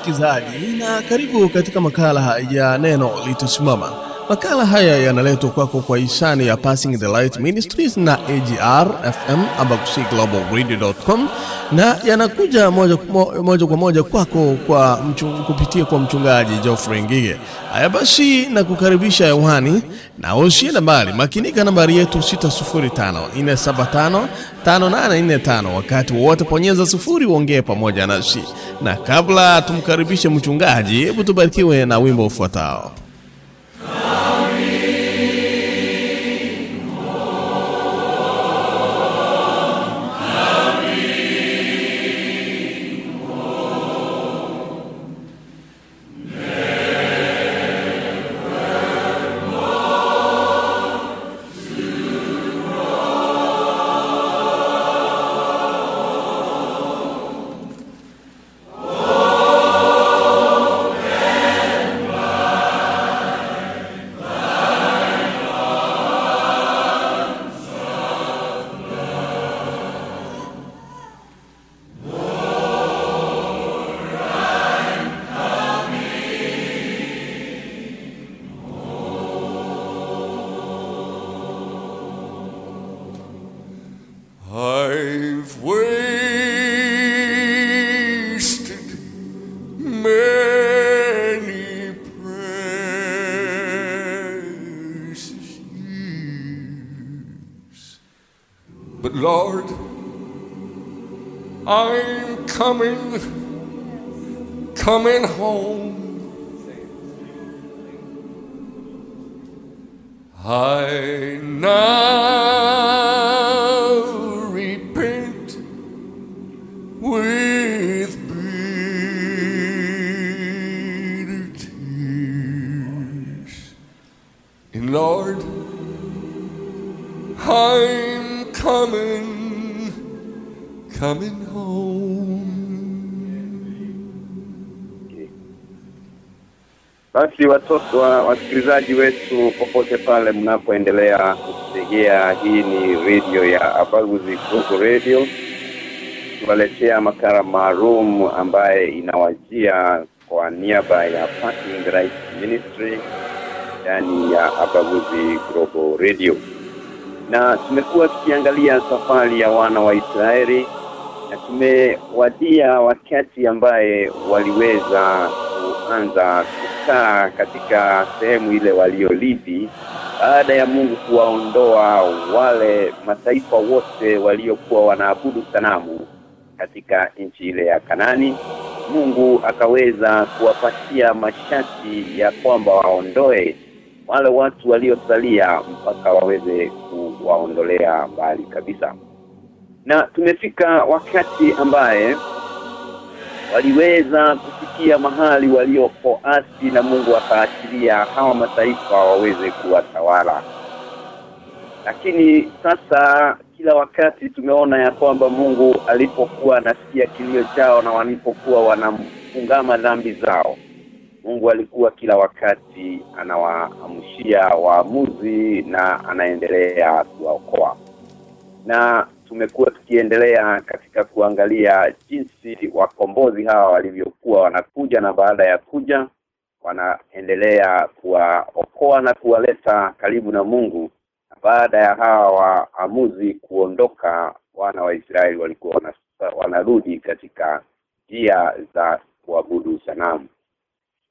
ndugu msikilizaji, na karibu katika makala ya neno litasimama. Makala haya yanaletwa kwako kwa hisani ya Passing the Light Ministries na AGR FM ambakusi globalradio.com na yanakuja moja, mo- moja kwa moja kwako kwa mchu, kupitia kwa mchungaji Geoffrey Ngige. Haya basi, na kukaribisha hewani na usiende mbali, makinika nambari yetu 605 475 5845. Wakati wowote ponyeza sufuri uongee pamoja nasi, na kabla tumkaribishe mchungaji, hebu tubarikiwe na wimbo ufuatao. Coming home. I now repent with bitter tears. And Lord, I'm coming, coming Basi watoto wa wasikilizaji wetu popote pale mnapoendelea kutegea, hii ni redio ya Abaguzi Kuku Radio, tuwaletea makala maalum ambaye inawajia kwa niaba ya Parking the Ministry ndani ya Abaguzi Global Radio, na tumekuwa tukiangalia safari ya wana wa Israeli na tumewadia wakati ambaye waliweza kuanza kukaa katika sehemu ile waliolidhi baada ya Mungu kuwaondoa wale mataifa wote waliokuwa wanaabudu sanamu katika nchi ile ya Kanani. Mungu akaweza kuwapatia masharti ya kwamba waondoe wale watu waliosalia mpaka waweze kuwaondolea mbali kabisa na tumefika wakati ambaye waliweza kufikia mahali waliopoasi na Mungu akaachilia hawa mataifa waweze kuwatawala. Lakini sasa kila wakati tumeona ya kwamba Mungu alipokuwa anasikia kilio chao na walipokuwa wanafungama dhambi zao Mungu alikuwa kila wakati anawaamshia waamuzi na anaendelea kuwaokoa. Na tumekuwa tukiendelea katika kuangalia jinsi wakombozi hawa walivyokuwa wanakuja na baada ya kuja wanaendelea kuwaokoa na kuwaleta karibu na Mungu. Na baada ya hawa waamuzi kuondoka wana wa Israeli walikuwa wanarudi katika njia za kuabudu sanamu.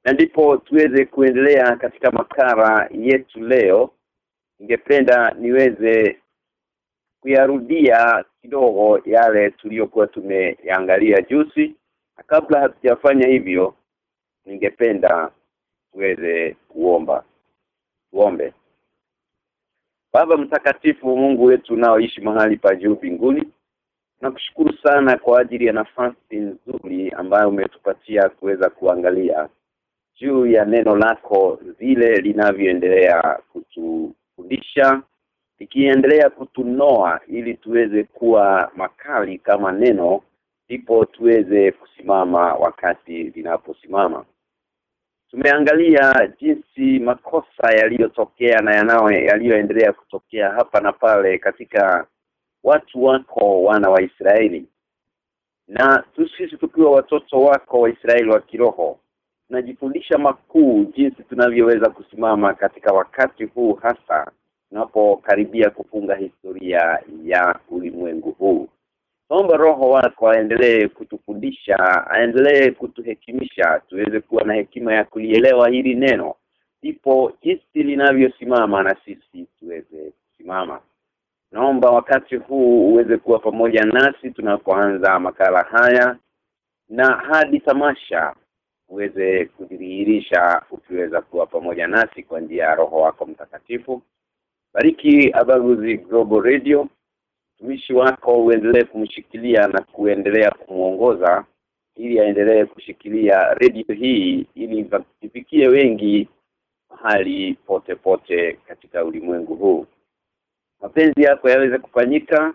Na ndipo tuweze kuendelea katika makara yetu leo. Ningependa niweze kuyarudia kidogo yale tuliyokuwa tumeangalia juzi na kabla hatujafanya hivyo ningependa tuweze kuomba. Tuombe. Baba mtakatifu Mungu wetu unaoishi mahali pa juu mbinguni nakushukuru sana kwa ajili ya nafasi nzuri ambayo umetupatia kuweza kuangalia juu ya neno lako vile linavyoendelea kutufundisha ikiendelea kutunoa ili tuweze kuwa makali kama neno ndipo tuweze kusimama wakati linaposimama. Tumeangalia jinsi makosa yaliyotokea na yanao yaliyoendelea kutokea hapa na pale katika watu wako wana wa Israeli. Na sisi tukiwa watoto wako wa Israeli wa kiroho tunajifundisha makuu jinsi tunavyoweza kusimama katika wakati huu hasa tunapokaribia kufunga historia ya ulimwengu huu Naomba roho wako aendelee kutufundisha, aendelee kutuhekimisha, tuweze kuwa na hekima ya kulielewa hili neno. Ndipo jinsi linavyosimama na sisi tuweze kusimama. Naomba wakati huu uweze kuwa pamoja nasi tunapoanza makala haya na hadi tamasha uweze kudhihirisha ukiweza kuwa pamoja nasi kwa njia ya roho wako mtakatifu. Bariki Abaguzi Global Radio. Mtumishi wako uendelee kumshikilia na kuendelea kumwongoza ili aendelee kushikilia redio hii ili ifikie wengi mahali pote pote katika ulimwengu huu. Mapenzi yako yaweze kufanyika.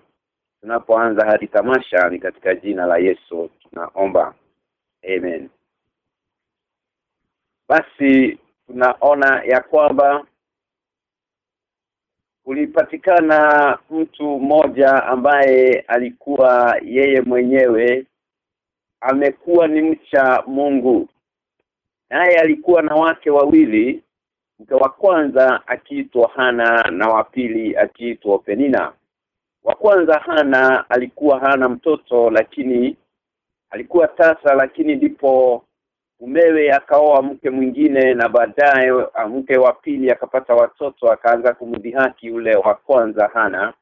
Tunapoanza hadi tamasha ni katika jina la Yesu tunaomba. Amen. Basi tunaona ya kwamba kulipatikana mtu mmoja ambaye alikuwa yeye mwenyewe amekuwa ni mcha Mungu. Naye alikuwa na wake wawili mke wa kwanza akiitwa Hana na wa pili akiitwa Penina. Wa kwanza Hana alikuwa hana mtoto lakini alikuwa tasa lakini ndipo mumewe akaoa mke mwingine na baadaye mke wa pili akapata watoto akaanza kumdhihaki yule wa kwanza Hana.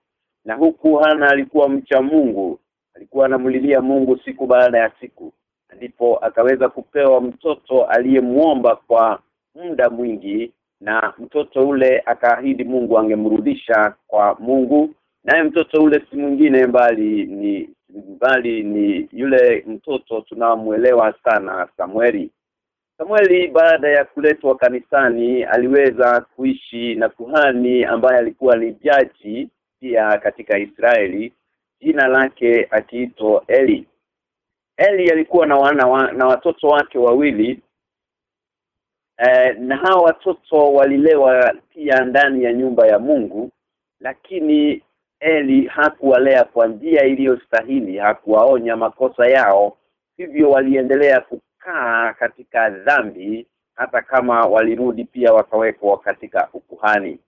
Na huku Hana alikuwa mcha Mungu alikuwa anamlilia Mungu siku baada ya siku. Ndipo akaweza kupewa mtoto aliyemuomba kwa muda mwingi na mtoto ule akaahidi Mungu angemrudisha kwa Mungu. Naye mtoto ule si mwingine mbali ni bali ni yule mtoto tunamuelewa sana Samueli. Samueli baada ya kuletwa kanisani aliweza kuishi na kuhani ambaye alikuwa ni jaji pia katika Israeli. Jina lake akiitwa Eli. Eli alikuwa na wana wa, na watoto wake wawili. Eh, na hawa watoto walilewa pia ndani ya nyumba ya Mungu lakini Eli hakuwalea kwa njia iliyostahili hakuwaonya makosa yao. Hivyo waliendelea kukaa katika dhambi hata kama walirudi pia wakawekwa katika ukuhani.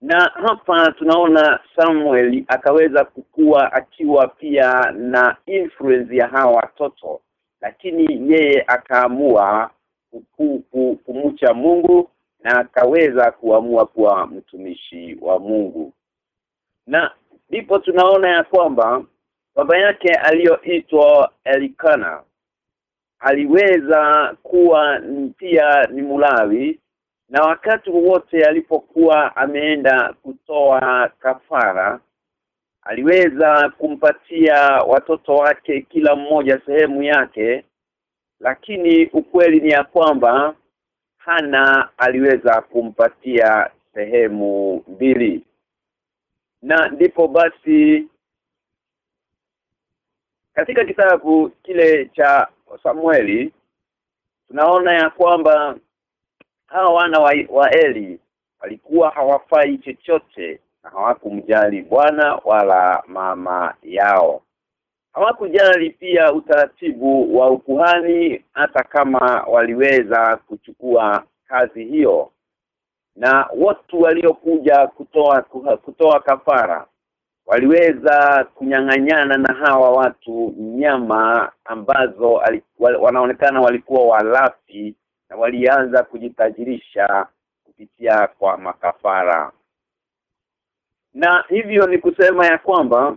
Na hapa tunaona Samuel akaweza kukua akiwa pia na influence ya hawa watoto lakini yeye akaamua kumcha Mungu na akaweza kuamua kuwa mtumishi wa Mungu na ndipo tunaona ya kwamba baba yake aliyoitwa Elikana aliweza kuwa pia ni mulawi na wakati wote alipokuwa ameenda kutoa kafara aliweza kumpatia watoto wake kila mmoja sehemu yake lakini ukweli ni ya kwamba Hana aliweza kumpatia sehemu mbili na ndipo basi katika kitabu kile cha Samueli tunaona ya kwamba hawa wana wa, wa Eli walikuwa hawafai chochote na hawakumjali bwana wala mama yao. Hawakujali pia utaratibu wa ukuhani hata kama waliweza kuchukua kazi hiyo na watu waliokuja kutoa kutoa kafara. Waliweza kunyang'anyana na hawa watu nyama ambazo alikuwa, wanaonekana walikuwa walafi na walianza kujitajirisha kupitia kwa makafara. Na hivyo ni kusema ya kwamba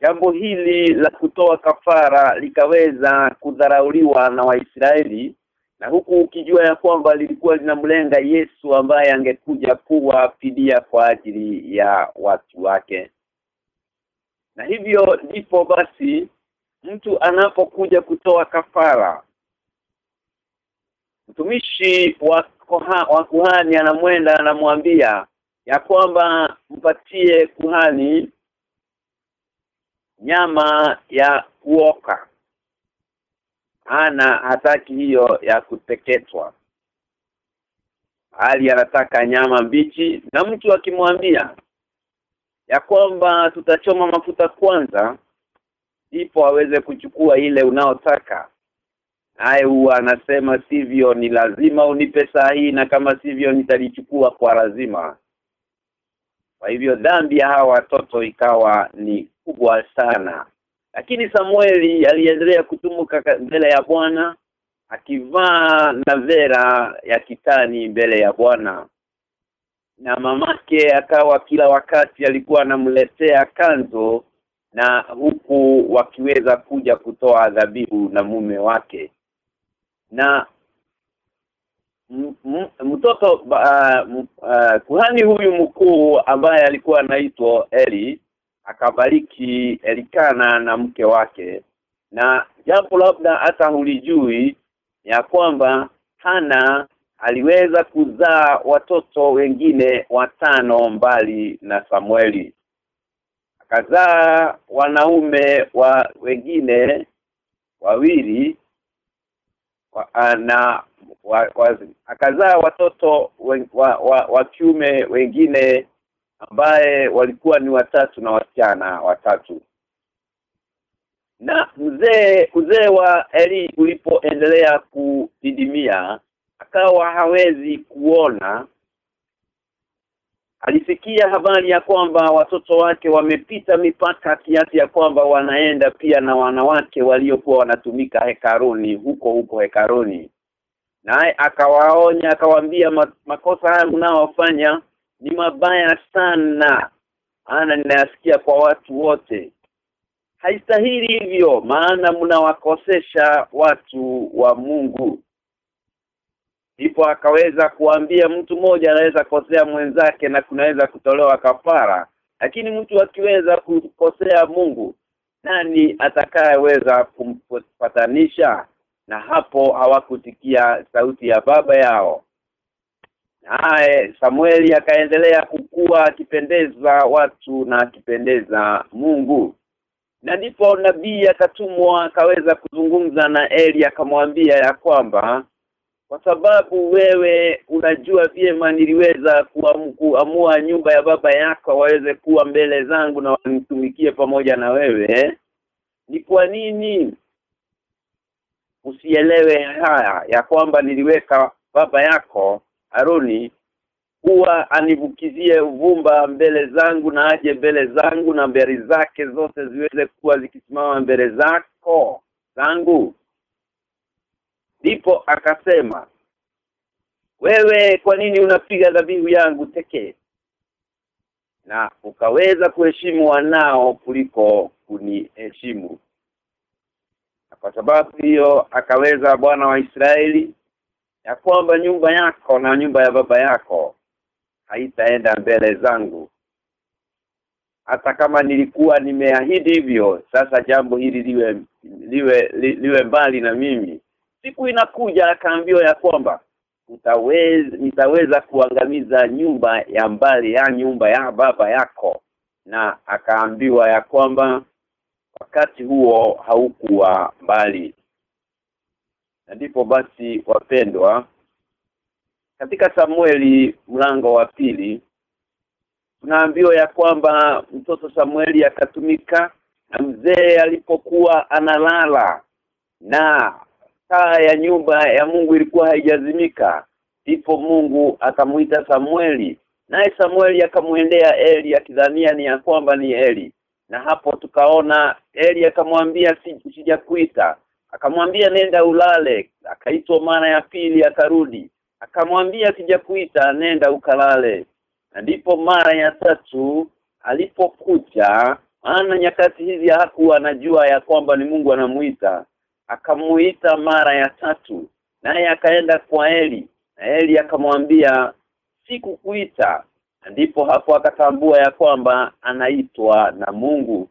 jambo hili la kutoa kafara likaweza kudharauliwa na Waisraeli na huku ukijua ya kwamba lilikuwa linamlenga Yesu ambaye angekuja kuwa fidia kwa ajili ya watu wake. Na hivyo ndipo basi mtu anapokuja kutoa kafara. Mtumishi wa wa kuhani anamwenda anamwambia ya kwamba mpatie kuhani nyama ya kuoka ana hataki hiyo ya kuteketwa. Hali anataka nyama mbichi na mtu akimwambia ya kwamba tutachoma mafuta kwanza ipo aweze kuchukua ile unaotaka. Naye huwa anasema sivyo ni lazima unipe saa hii na kama sivyo nitalichukua kwa lazima. Kwa hivyo dhambi ya hawa watoto ikawa ni kubwa sana lakini Samueli aliendelea kutumuka mbele ya Bwana akivaa navera ya kitani mbele ya Bwana. Na mamake akawa kila wakati alikuwa anamletea kanzo na huku wakiweza kuja kutoa dhabihu na mume wake. Na mtoto uh, uh, kuhani huyu mkuu ambaye alikuwa anaitwa Eli akabariki Elikana na mke wake. Na jambo labda hata hulijui ya kwamba Hana aliweza kuzaa watoto wengine watano mbali na Samueli. Akazaa wanaume wa wengine wawili wa, na wa, wa, akazaa watoto wa, wa, wa, kiume wengine ambaye walikuwa ni watatu na wasichana watatu. Na mzee uzee wa Eli ulipoendelea kudidimia akawa hawezi kuona. Alisikia habari ya kwamba watoto wake wamepita mipaka kiasi ya kwamba wanaenda pia na wanawake waliokuwa wanatumika hekaruni huko huko hekaruni. Naye akawaonya akawaambia makosa haya mnaofanya ni mabaya sana. Ana ninayasikia kwa watu wote. Haistahili hivyo maana mnawakosesha watu wa Mungu. Ndipo akaweza kuambia mtu mmoja anaweza kosea mwenzake na kunaweza kutolewa kafara. Lakini mtu akiweza kukosea Mungu nani atakayeweza kumpatanisha? Na hapo hawakutikia sauti ya baba yao naye Samueli akaendelea kukua akipendeza watu na akipendeza Mungu. Na ndipo nabii akatumwa akaweza kuzungumza na Eli akamwambia ya kwamba kwa sababu wewe unajua vyema niliweza kuamua nyumba ya baba yako waweze kuwa mbele zangu na wanitumikie pamoja na wewe ni kwa nini usielewe haya ya kwamba niliweka baba yako Aroni kuwa anivukizie uvumba mbele zangu na aje mbele zangu na mbele zake zote ziweze kuwa zikisimama mbele zako zangu. Ndipo akasema wewe kwa nini unapiga dhabihu yangu teke na ukaweza kuheshimu wanao kuliko kuniheshimu. Kwa sababu hiyo akaweza bwana wa Israeli ya kwamba nyumba yako na nyumba ya baba yako haitaenda mbele zangu. Hata kama nilikuwa nimeahidi hivyo sasa jambo hili liwe liwe li, liwe mbali na mimi. Siku inakuja akaambiwa ya kwamba utaweza nitaweza kuangamiza nyumba ya mbali ya nyumba ya baba yako. Na akaambiwa ya kwamba wakati huo haukuwa mbali na ndipo basi wapendwa katika Samueli mlango wa pili tunaambiwa ya kwamba mtoto Samueli akatumika na mzee alipokuwa analala na taa ya nyumba ya Mungu ilikuwa haijazimika. Ndipo Mungu akamuita Samueli naye Samueli akamwendea Eli akidhania ni ya kwamba ni Eli. Na hapo tukaona Eli akamwambia "Si- sijakuita akamwambia nenda ulale. Akaitwa mara ya pili akarudi. Akamwambia sijakuita nenda ukalale. Ndipo mara ya tatu alipokuja maana nyakati hizi hakuwa anajua ya kwamba ni Mungu anamuita. Akamuita mara ya tatu naye akaenda kwa Eli. Na Eli akamwambia sikukuita. Ndipo hapo akatambua ya kwamba anaitwa na Mungu.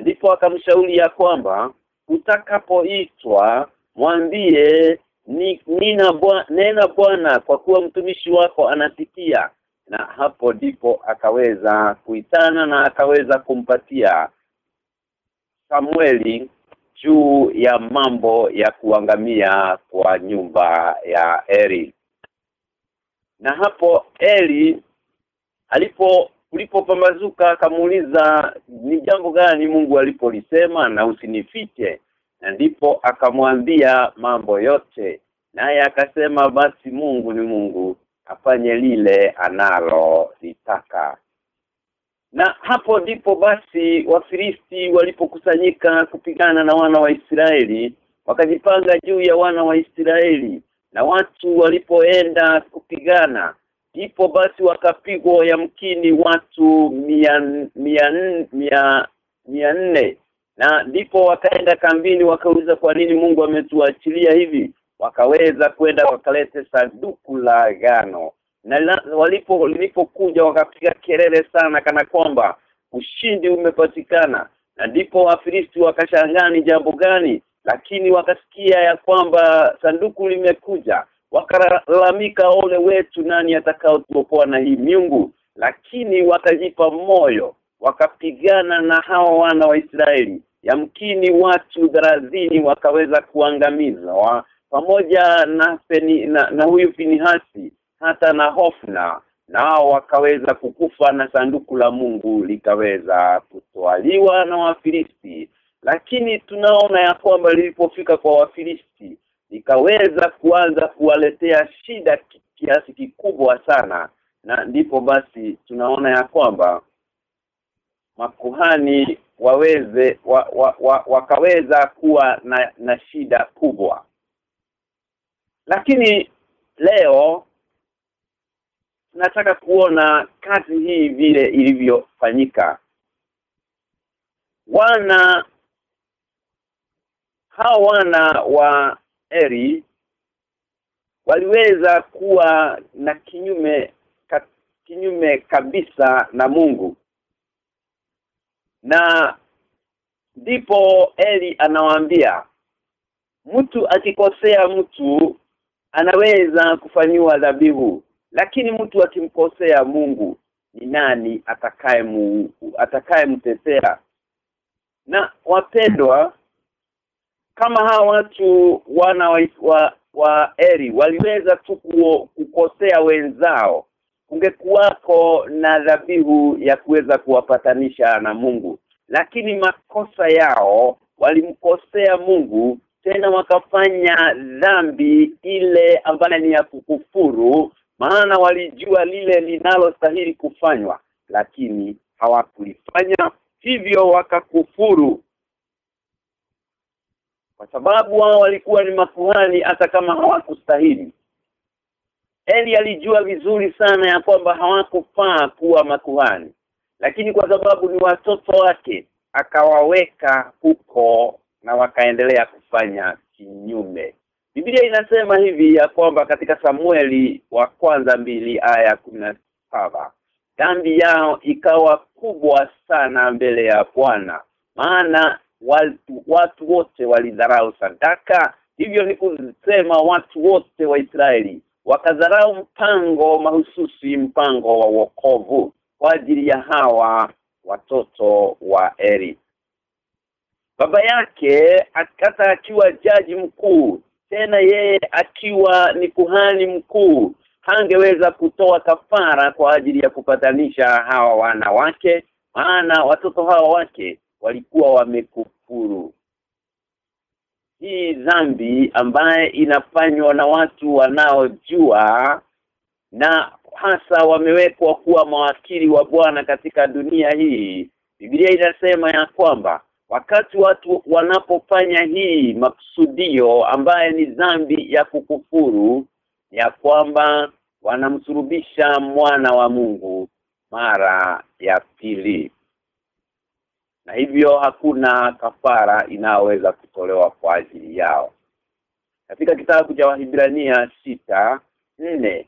Ndipo akamshauri ya kwamba utakapoitwa mwambie ni nina bwa, nena Bwana kwa kuwa mtumishi wako anatikia na hapo ndipo akaweza kuitana na akaweza kumpatia Samueli juu ya mambo ya kuangamia kwa nyumba ya Eli. Na hapo Eli alipo kulipopambazuka akamuuliza ni jambo gani Mungu alipolisema na usinifiche? Na ndipo akamwambia mambo yote. Naye akasema basi Mungu ni Mungu afanye lile analo litaka na hapo ndipo basi wafilisti walipokusanyika kupigana na wana wa Israeli wakajipanga juu ya wana wa Israeli. Na watu walipoenda kupigana ndipo basi wakapigwa yamkini watu mia, mia, mia, mia nne. Na ndipo wakaenda kambini wakauliza kwa nini Mungu ametuachilia hivi. Wakaweza kwenda wakalete sanduku la gano na walipo lilipokuja wakapiga kelele sana kana kwamba ushindi umepatikana. Na ndipo wafilisti wakashangaa ni jambo gani lakini wakasikia ya kwamba sanduku limekuja wakalalamika ole wetu nani atakao tuokoa na hii miungu. Lakini wakajipa moyo wakapigana na hawa wana wa Israeli. Yamkini watu dharazini wakaweza kuangamizwa pamoja na, peni, na na huyu Finihasi hata na Hofna nao wakaweza kukufa na sanduku la Mungu likaweza kutwaliwa na Wafilisti. Lakini tunaona ya kwamba lilipofika kwa Wafilisti likaweza kuanza kuwaletea shida kiasi kikubwa sana. Na ndipo basi tunaona ya kwamba makuhani waweze wa, wa, wa, wakaweza kuwa na, na shida kubwa. Lakini leo nataka kuona kazi hii vile ilivyofanyika. Wana hao wana wa Eri waliweza kuwa na kinyume ka, kinyume kabisa na Mungu. Na ndipo Eli anawaambia mtu akikosea mtu anaweza kufanyiwa dhabihu lakini mtu akimkosea Mungu ni nani atakaye mu, atakaye mtetea na wapendwa kama hawa watu wana wa, wa, wa Eri waliweza tu kukosea wenzao kungekuwako na dhabihu ya kuweza kuwapatanisha na Mungu. Lakini makosa yao walimkosea Mungu tena wakafanya dhambi ile ambayo ni ya kukufuru maana walijua lile linalostahili kufanywa lakini hawakulifanya hivyo wakakufuru kwa sababu wao walikuwa ni makuhani hata kama hawakustahili. Eli alijua vizuri sana ya kwamba hawakufaa kuwa makuhani. Lakini kwa sababu ni watoto wake akawaweka huko na wakaendelea kufanya kinyume. Biblia inasema hivi ya kwamba katika Samueli wa kwanza mbili aya saba dhambi yao ikawa kubwa sana mbele ya Bwana maana watu, watu wote walidharau sadaka. Hivyo ni kusema watu wote wa Israeli wakadharau mpango mahususi mpango wa wokovu kwa ajili ya hawa watoto wa Eri. Baba yake hata akiwa jaji mkuu tena yeye akiwa ni kuhani mkuu hangeweza kutoa kafara kwa ajili ya kupatanisha hawa wanawake maana watoto hawa wake walikuwa wamekufuru. Hii dhambi ambaye inafanywa na watu wanaojua na hasa wamewekwa kuwa mawakili wa Bwana katika dunia hii. Biblia inasema ya kwamba wakati watu wanapofanya hii makusudio ambaye ni dhambi ya kukufuru ya kwamba wanamsurubisha mwana wa Mungu mara ya pili na hivyo hakuna kafara inayoweza kutolewa kwa ajili yao. Katika kitabu cha Wahibrania sita nne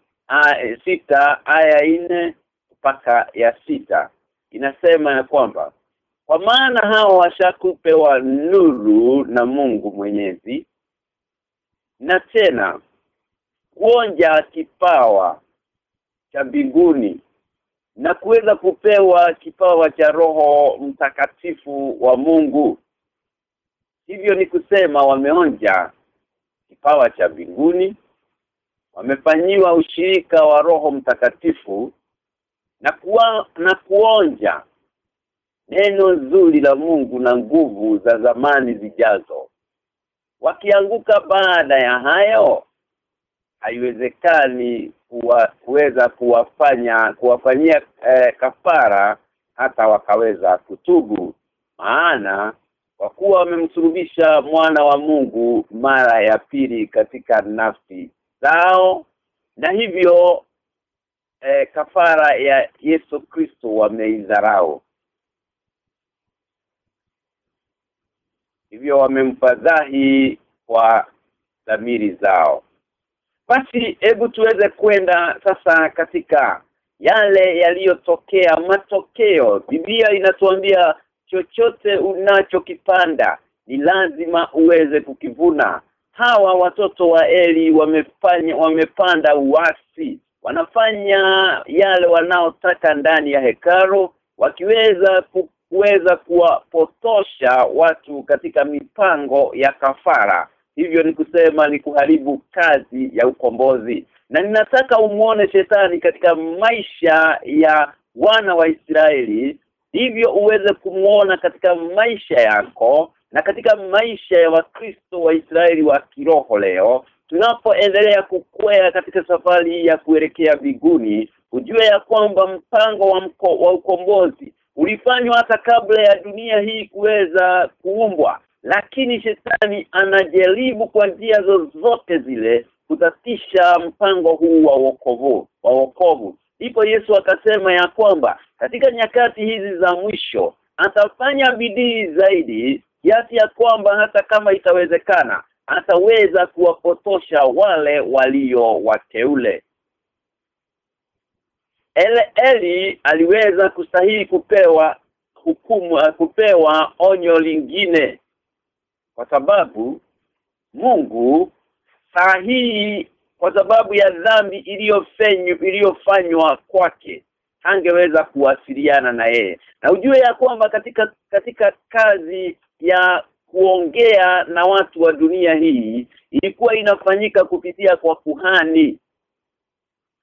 sita aya nne mpaka ya sita inasema ya kwamba kwa maana hao washakupewa nuru na Mungu Mwenyezi na tena kuonja kipawa cha mbinguni na kuweza kupewa kipawa cha roho mtakatifu wa Mungu. Hivyo ni kusema wameonja kipawa cha mbinguni wamefanyiwa ushirika wa roho mtakatifu na kuwa, na kuonja neno nzuri la Mungu na nguvu za zamani zijazo. Wakianguka baada ya hayo haiwezekani kuweza kuwafanya kuwafanyia eh, kafara hata wakaweza kutubu. Maana kwa kuwa wamemsulubisha mwana wa Mungu mara ya pili katika nafsi zao na hivyo eh, kafara ya Yesu Kristo wameidharau. Hivyo wamemfadhahi kwa dhamiri zao basi hebu tuweze kwenda sasa katika yale yaliyotokea matokeo. Biblia inatuambia chochote unachokipanda ni lazima uweze kukivuna. Hawa watoto wa Eli wamefanya wamepanda uasi. Wanafanya yale wanaotaka ndani ya hekaru wakiweza kuweza kuwapotosha watu katika mipango ya kafara hivyo ni kusema ni kuharibu kazi ya ukombozi. Na ninataka umuone shetani katika maisha ya wana wa Israeli hivyo uweze kumuona katika maisha yako na katika maisha ya wakristo wa Israeli wa kiroho leo. Tunapoendelea kukwea katika safari ya kuelekea biguni ujue ya kwamba mpango wa mko, wa ukombozi ulifanywa hata kabla ya dunia hii kuweza kuumbwa lakini shetani anajaribu kwa njia zozote zile kutatisha mpango huu wa wokovu wa wokovu. Ipo Yesu akasema ya kwamba katika nyakati hizi za mwisho atafanya bidii zaidi kiasi ya kwamba hata kama itawezekana ataweza kuwapotosha wale walio wateule. Ele Eli aliweza kustahili kupewa hukumu kupewa onyo lingine kwa sababu Mungu saa hii kwa sababu ya dhambi iliyofanywa iliyofanywa kwake hangeweza kuwasiliana na yeye. Na ujue ya kwamba katika katika kazi ya kuongea na watu wa dunia hii ilikuwa inafanyika kupitia kwa kuhani.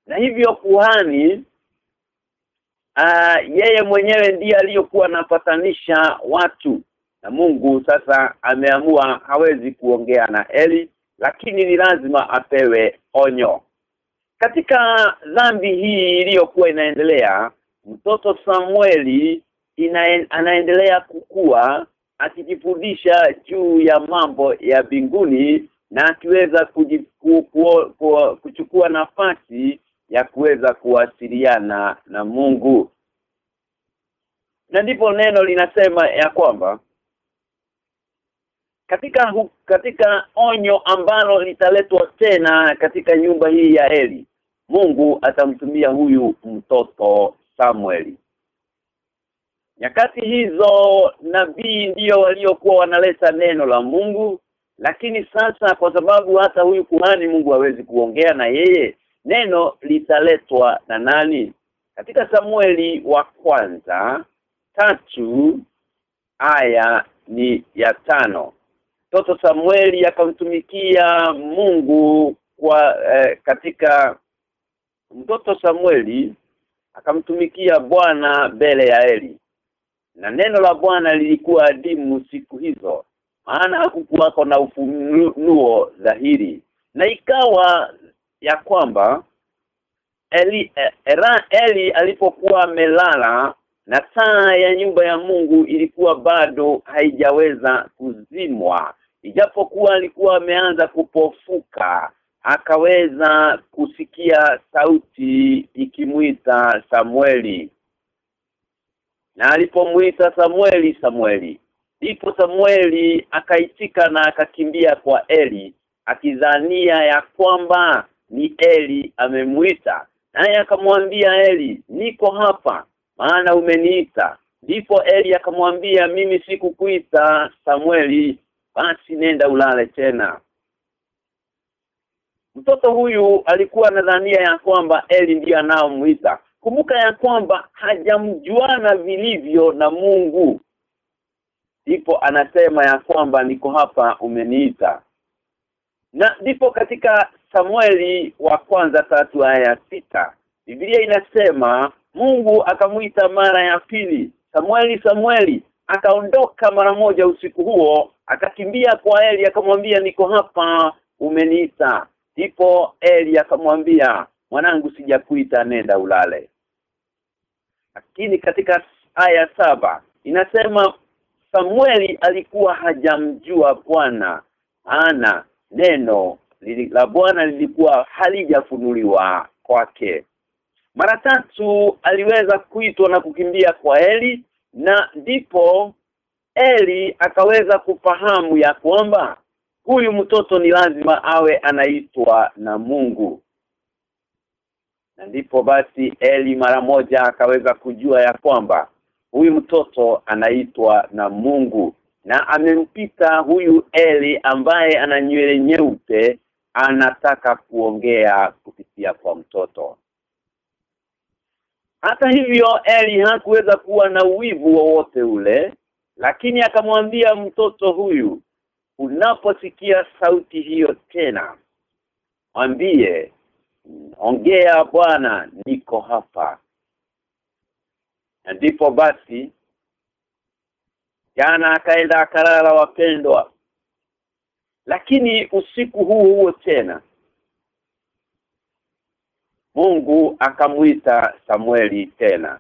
Na hivyo kuhani aa, yeye mwenyewe ndiye aliyokuwa anapatanisha watu na Mungu sasa ameamua hawezi kuongea na Eli lakini ni lazima apewe onyo. Katika dhambi hii iliyokuwa inaendelea mtoto Samueli ina, anaendelea kukua akijifundisha juu ya mambo ya binguni na akiweza kuchukua nafasi ya kuweza kuwasiliana na Mungu. Na ndipo neno linasema ya kwamba katika katika onyo ambalo litaletwa tena katika nyumba hii ya Eli Mungu atamtumia huyu mtoto Samueli. Nyakati hizo nabii ndio waliokuwa wanaleta neno la Mungu lakini sasa kwa sababu hata huyu kuhani Mungu hawezi kuongea na yeye neno litaletwa na nani? Katika Samueli wa kwanza tatu aya ni ya tano Toto Samueli akamtumikia Mungu kwa eh, katika mtoto Samueli akamtumikia Bwana mbele ya Eli. Na neno la Bwana lilikuwa adimu siku hizo maana hakukuwako na ufunuo dhahiri. Na ikawa ya kwamba Eli, era, Eli alipokuwa amelala na saa ya nyumba ya Mungu ilikuwa bado haijaweza kuzimwa ijapokuwa alikuwa ameanza kupofuka akaweza kusikia sauti ikimwita Samueli. Na alipomuita Samueli Samueli ndipo Samueli akaitika na akakimbia kwa Eli akidhania ya kwamba ni Eli amemuita naye akamwambia Eli niko hapa maana umeniita. Ndipo Eli akamwambia mimi sikukuita Samueli basi nenda ulale tena. Mtoto huyu alikuwa nadhania ya kwamba Eli ndiye anaomuita. Kumbuka ya kwamba hajamjuana vilivyo na Mungu. Ndipo anasema ya kwamba niko hapa umeniita. Na ndipo katika Samueli wa kwanza tatu aya sita Biblia inasema Mungu akamuita mara ya pili Samueli Samueli akaondoka mara moja usiku huo akakimbia kwa Eli akamwambia niko hapa umeniita. Ndipo Eli akamwambia mwanangu sijakuita nenda ulale. Lakini katika aya saba inasema Samueli alikuwa hajamjua Bwana ana neno la Bwana lilikuwa halijafunuliwa kwake. Mara tatu aliweza kuitwa na kukimbia kwa Eli na ndipo Eli akaweza kufahamu ya kwamba huyu mtoto ni lazima awe anaitwa na Mungu. Na ndipo basi Eli mara moja akaweza kujua ya kwamba huyu mtoto anaitwa na Mungu. Na amempita huyu Eli ambaye ana nywele nyeupe anataka kuongea kupitia kwa mtoto. Hata hivyo Eli hakuweza kuwa na uwivu wowote ule lakini akamwambia mtoto huyu unaposikia sauti hiyo tena mwambie ongea bwana niko hapa. Ndipo basi jana akaenda akalala wapendwa. Lakini usiku huu huo tena Mungu akamuita Samueli tena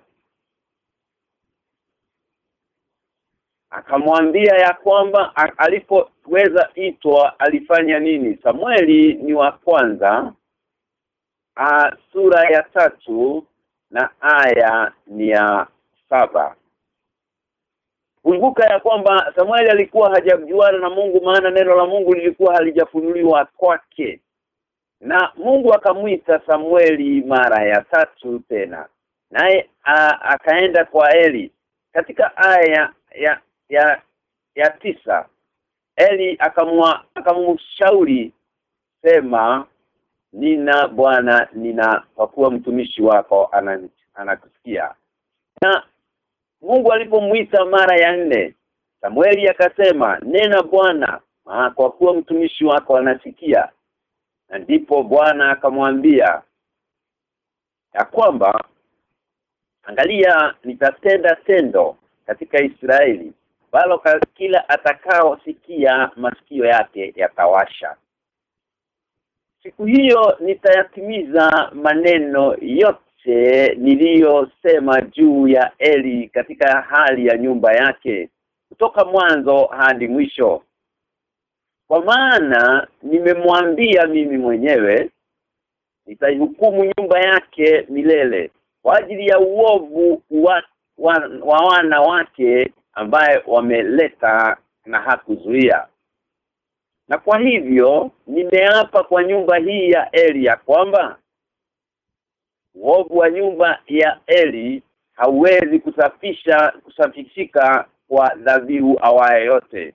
akamwambia ya kwamba alipoweza itwa alifanya nini? Samueli ni wa kwanza a, sura ya tatu na aya ni ya saba. Kumbuka ya kwamba Samueli alikuwa hajajuana na Mungu maana neno la Mungu lilikuwa halijafunuliwa kwake. Na Mungu akamwita Samueli mara ya tatu tena. Naye akaenda kwa Eli. Katika aya ya ya ya tisa. Eli akamwa akamshauri sema nina bwana nina kwa kuwa mtumishi wako anakusikia. Na Mungu alipomuita mara ya nne Samueli akasema nena bwana kwa kuwa mtumishi wako anasikia. Na ndipo Bwana akamwambia ya kwamba angalia nitatenda tendo katika Israeli balo kila atakao sikia masikio yake yatawasha. Siku hiyo nitayatimiza maneno yote niliyosema juu ya Eli katika hali ya nyumba yake kutoka mwanzo hadi mwisho. Kwa maana nimemwambia mimi mwenyewe nitaihukumu nyumba yake milele kwa ajili ya uovu wa, wa, wa wana wake ambaye wameleta na hakuzuia. Na kwa hivyo nimeapa kwa nyumba hii ya Eli ya kwamba uovu wa nyumba ya Eli hauwezi kusafisha kusafishika kwa dhabihu awaye yote.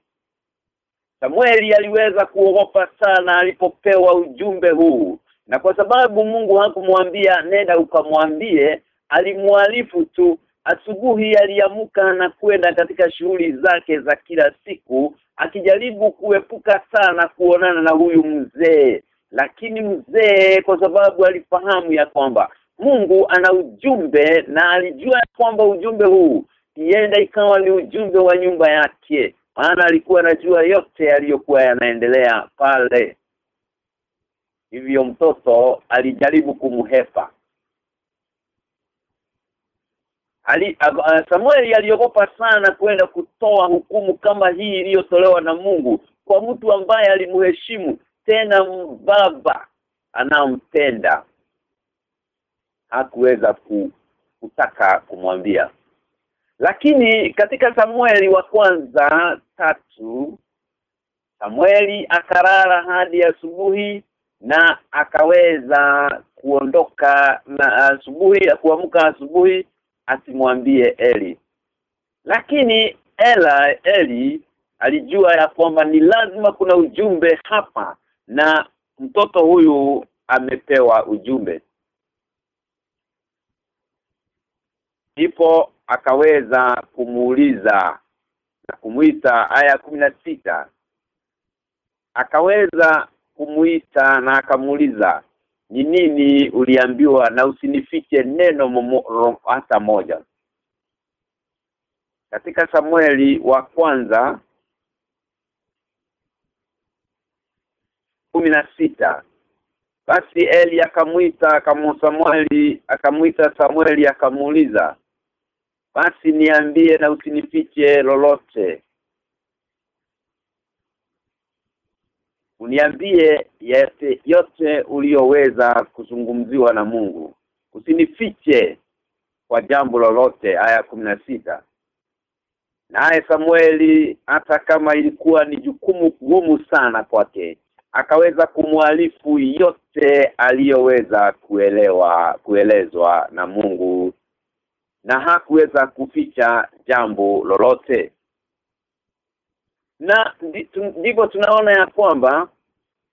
Samueli aliweza kuogopa sana alipopewa ujumbe huu. Na kwa sababu Mungu hakumwambia nenda ukamwambie alimwalifu tu asubuhi aliamka na kwenda katika shughuli zake za kila siku akijaribu kuepuka sana kuonana na huyu mzee. Lakini mzee kwa sababu alifahamu ya kwamba Mungu ana ujumbe na alijua kwamba ujumbe huu ienda ikawa ni ujumbe wa nyumba yake. Maana alikuwa anajua yote yaliyokuwa yanaendelea pale. Hivyo mtoto alijaribu kumhepa Ali uh, Samueli aliogopa sana kwenda kutoa hukumu kama hii iliyotolewa na Mungu. Kwa mtu ambaye alimheshimu tena baba anampenda. Hakuweza kutaka kumwambia. Lakini katika Samueli wa kwanza tatu Samueli akarara hadi asubuhi na akaweza kuondoka na asubuhi kuamka asubuhi asimwambie Eli. Lakini Ela Eli alijua ya kwamba ni lazima kuna ujumbe hapa na mtoto huyu amepewa ujumbe. Ndipo akaweza kumuuliza na kumuita aya sita. Akaweza kumuita na akamuuliza ni nini uliambiwa na usinifiche neno momo- hata moja? Katika Samueli wa kwanza kumi na sita basi Eli akamwita akamu Samueli akamwita Samueli akamuuliza basi niambie na usinifiche lolote uniambie yote yote uliyoweza kuzungumziwa na Mungu. Usinifiche kwa jambo lolote aya sita. Naye Samueli hata kama ilikuwa ni jukumu gumu sana kwake akaweza kumwalifu yote aliyoweza kuelewa kuelezwa na Mungu na hakuweza kuficha jambo lolote. Na ndi- ndivyo tunaona ya kwamba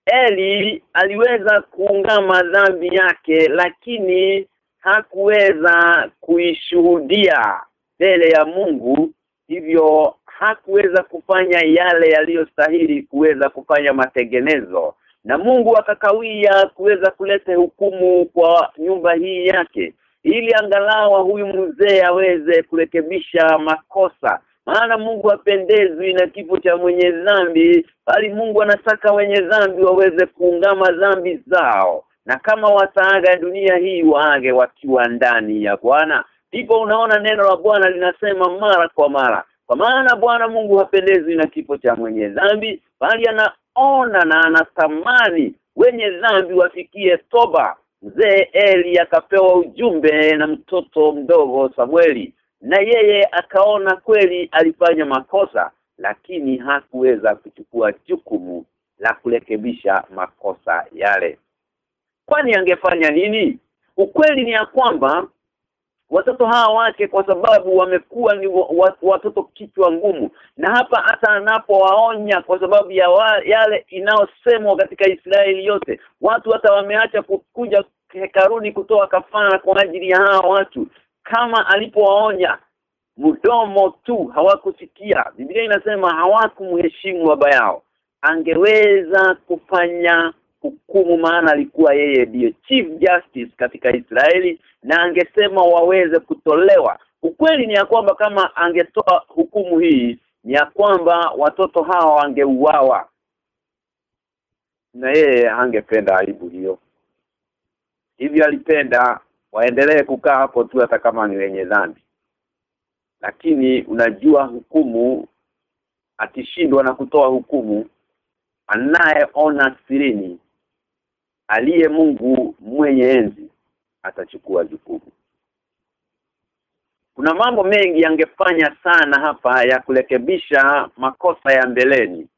Eli aliweza kuungama dhambi yake lakini hakuweza kuishuhudia mbele ya Mungu. Hivyo hakuweza kufanya yale yaliyostahili kuweza kufanya matengenezo. Na Mungu akakawia kuweza kuleta hukumu kwa nyumba hii yake ili angalawa huyu mzee aweze kurekebisha makosa maana Mungu hapendezwi na kifo cha mwenye dhambi bali Mungu anataka wenye dhambi waweze kuungama dhambi zao. Na kama wataaga dunia hii waage wakiwa ndani ya Bwana. Ndipo unaona neno la Bwana linasema mara kwa mara. Kwa maana Bwana Mungu hapendezwi na kifo cha mwenye dhambi bali anaona na anatamani wenye dhambi wafikie toba. Mzee Eli akapewa ujumbe na mtoto mdogo Samueli na yeye akaona kweli alifanya makosa lakini hakuweza kuchukua jukumu la kurekebisha makosa yale. Kwani angefanya nini? Ukweli ni ya kwamba watoto hawa wake kwa sababu wamekuwa ni wa- wa- watoto kichwa ngumu. Na hapa hata anapowaonya kwa sababu ya wa, yale inayosemwa katika Israeli yote watu hata wameacha kukuja hekaruni kutoa kafara kwa ajili ya hawa watu kama alipowaonya mdomo tu hawakusikia. Biblia inasema hawakumheshimu baba yao. Angeweza kufanya hukumu maana alikuwa yeye ndiye chief justice katika Israeli na angesema waweze kutolewa. Ukweli ni ya kwamba kama angetoa hukumu hii ni ya kwamba watoto hawa wangeuawa. Na yeye angependa aibu hiyo. Hivyo alipenda waendelee kukaa hapo tu hata kama ni wenye dhambi. Lakini unajua hukumu akishindwa na kutoa hukumu anayeona sirini aliye Mungu mwenye enzi atachukua jukumu. Kuna mambo mengi yangefanya sana hapa ya kurekebisha makosa ya mbeleni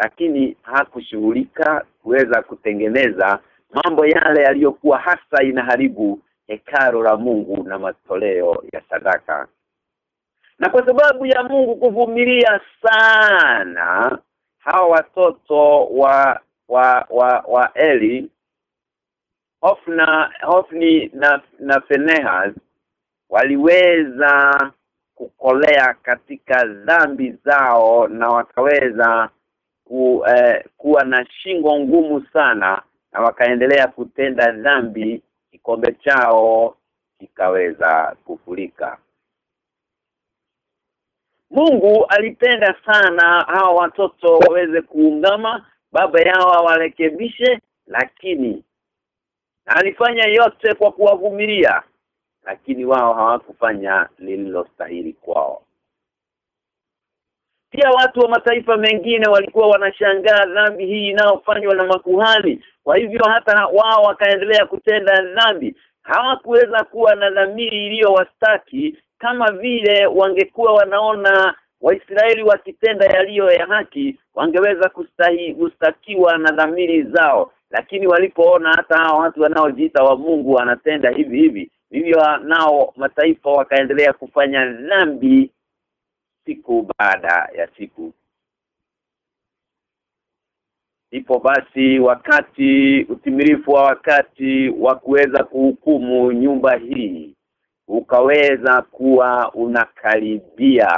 lakini hakushughulika kuweza kutengeneza mambo yale yaliyokuwa hasa inaharibu hekalo la Mungu na matoleo ya sadaka. Na kwa sababu ya Mungu kuvumilia sana hawa watoto wa wa wa, wa Eli Hofna Hofni na na Finehas waliweza kukolea katika dhambi zao na wakaweza ku, eh, kuwa na shingo ngumu sana na wakaendelea kutenda dhambi kikombe chao kikaweza kufurika. Mungu alipenda sana hawa watoto waweze kuungama baba yao awarekebishe lakini alifanya yote kwa kuwavumilia lakini wao hawakufanya lililostahili kwao pia watu wa mataifa mengine walikuwa wanashangaa dhambi hii inayofanywa na makuhani. Kwa hivyo hata wao wakaendelea kutenda dhambi. Hawakuweza kuwa na dhamiri iliyo wastaki kama vile wangekuwa wanaona Waisraeli wakitenda yaliyo ya haki wangeweza kustahi kustakiwa na dhamiri zao. Lakini walipoona hata hao watu wanaojiita wa Mungu wanatenda hivi hivi hivyo nao mataifa wakaendelea kufanya dhambi siku baada ya siku. Ipo basi wakati utimilifu wa wakati wa kuweza kuhukumu nyumba hii ukaweza kuwa unakaribia.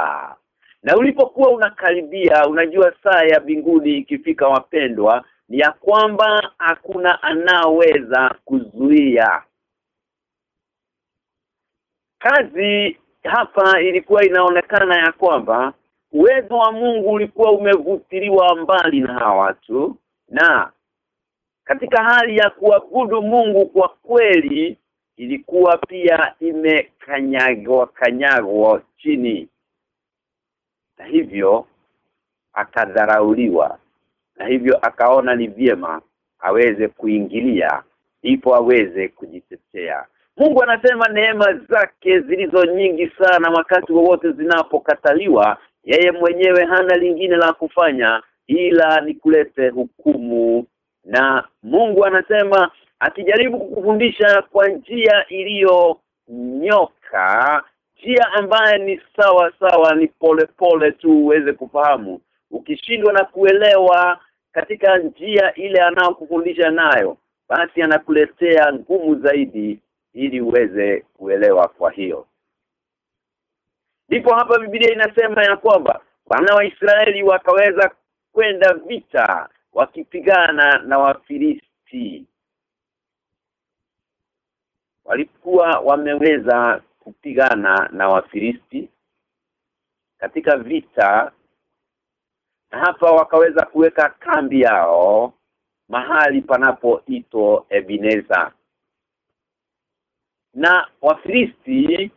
Na ulipokuwa unakaribia unajua saa ya binguni ikifika wapendwa ni ya kwamba hakuna anaweza kuzuia. Kazi hapa ilikuwa inaonekana ya kwamba uwezo wa Mungu ulikuwa umevutiliwa mbali na hawa watu na katika hali ya kuabudu Mungu kwa kweli ilikuwa pia imekanyagwa kanyagwa chini. Na hivyo akadharauliwa na hivyo akaona ni vyema aweze kuingilia ipo aweze kujitetea Mungu anasema neema zake zilizo nyingi sana wakati wowote zinapokataliwa yeye mwenyewe hana lingine la kufanya ila ni kulete hukumu. Na Mungu anasema akijaribu kukufundisha kwa njia iliyo nyoka njia ambaye ni sawa sawa ni polepole pole tu uweze kufahamu. Ukishindwa na kuelewa katika njia ile anayokufundisha nayo basi anakuletea ngumu zaidi ili uweze kuelewa kwa hiyo. Ndipo hapa Biblia inasema ya kwamba wana wa Israeli wakaweza kwenda vita wakipigana na Wafilisti. Walikuwa wameweza kupigana na Wafilisti katika vita na hapa wakaweza kuweka kambi yao mahali panapoitwa Ebeneza na Wafilisti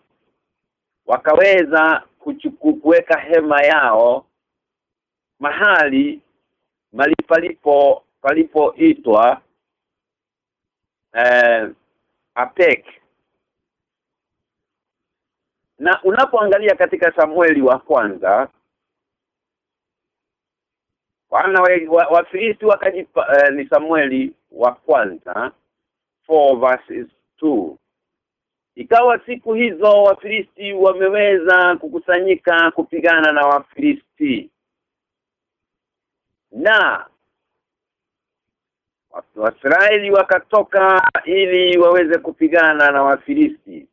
wakaweza kuweka hema yao mahali malipalipo palipoitwa eh, Apek na unapoangalia katika Samueli wa kwanza wana wa, wa Filisti wakajipa eh, ni Samueli wa kwanza 4 verses 2 ikawa siku hizo wafilisti wameweza kukusanyika kupigana na wafilisti na Waisraeli wakatoka ili waweze kupigana na Wafilisti.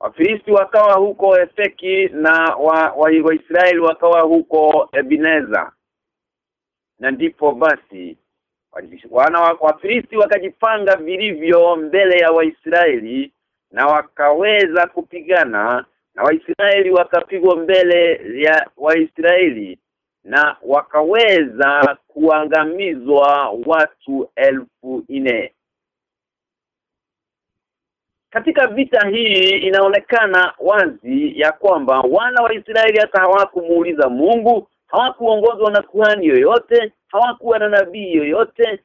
Wafilisti wakawa huko Efeki na wa, wa, Waisraeli wakawa huko Ebeneza. Na ndipo basi wana wa Wafilisti wakajipanga vilivyo mbele ya Waisraeli na wakaweza kupigana na Waisraeli wakapigwa mbele ya Waisraeli na wakaweza kuangamizwa watu elfu nne. Katika vita hii inaonekana wazi ya kwamba wana wa Israeli hata hawakumuuliza Mungu hawakuongozwa na kuhani yoyote hawakuwa na nabii yoyote.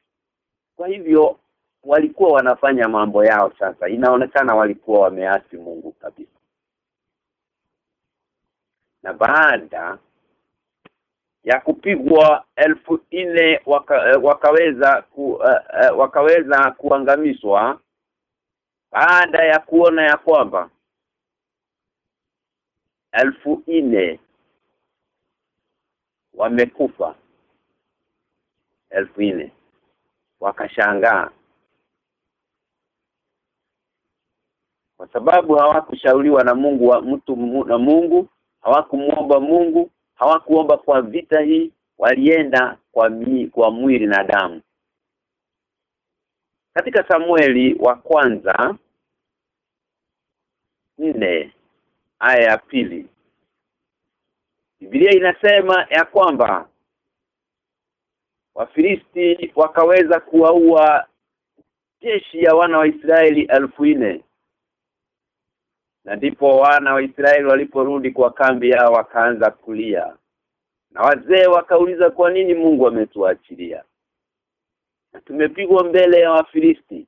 Kwa hivyo walikuwa wanafanya mambo yao sasa. Inaonekana walikuwa wameasi Mungu kabisa. Na baada ya kupigwa elfu nne waka, wakaweza ku, uh, uh, wakaweza kuangamizwa baada ya kuona ya kwamba elfu nne wamekufa elfu nne. Wakashangaa. Kwa sababu hawakushauriwa na Mungu wa mtu na Mungu hawakumuomba Mungu hawakuomba kwa vita hii walienda kwa mi, kwa mwili na damu. Katika Samueli wa kwanza nne aya ya pili Biblia inasema ya kwamba Wafilisti wakaweza kuwaua jeshi ya wana wa Israeli elfu nne. Na ndipo wana wa Israeli waliporudi kwa kambi yao wakaanza kulia. Na wazee wakauliza kwa nini Mungu ametuachilia? Na tumepigwa mbele ya Wafilisti.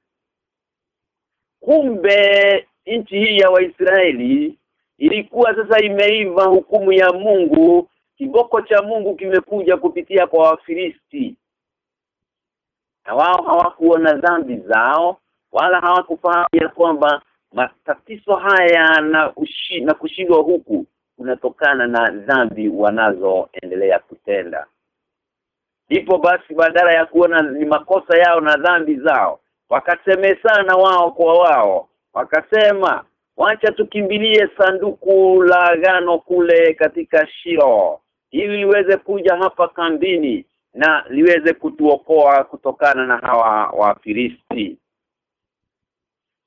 Kumbe nchi hii ya Waisraeli ilikuwa sasa imeiva hukumu ya Mungu kiboko cha Mungu kimekuja kupitia kwa Wafilisti. Na wao hawakuona dhambi zao wala hawakufahamu ya kwamba matatizo haya na ushi, na kushindwa huku unatokana na dhambi wanazoendelea kutenda. Ndipo basi badala ya kuona ni makosa yao na dhambi zao wakasemesana wao kwa wao. Wakasema wacha tukimbilie sanduku la agano kule katika Shiro ili liweze kuja hapa kambini na liweze kutuokoa kutokana na hawa wafilisti.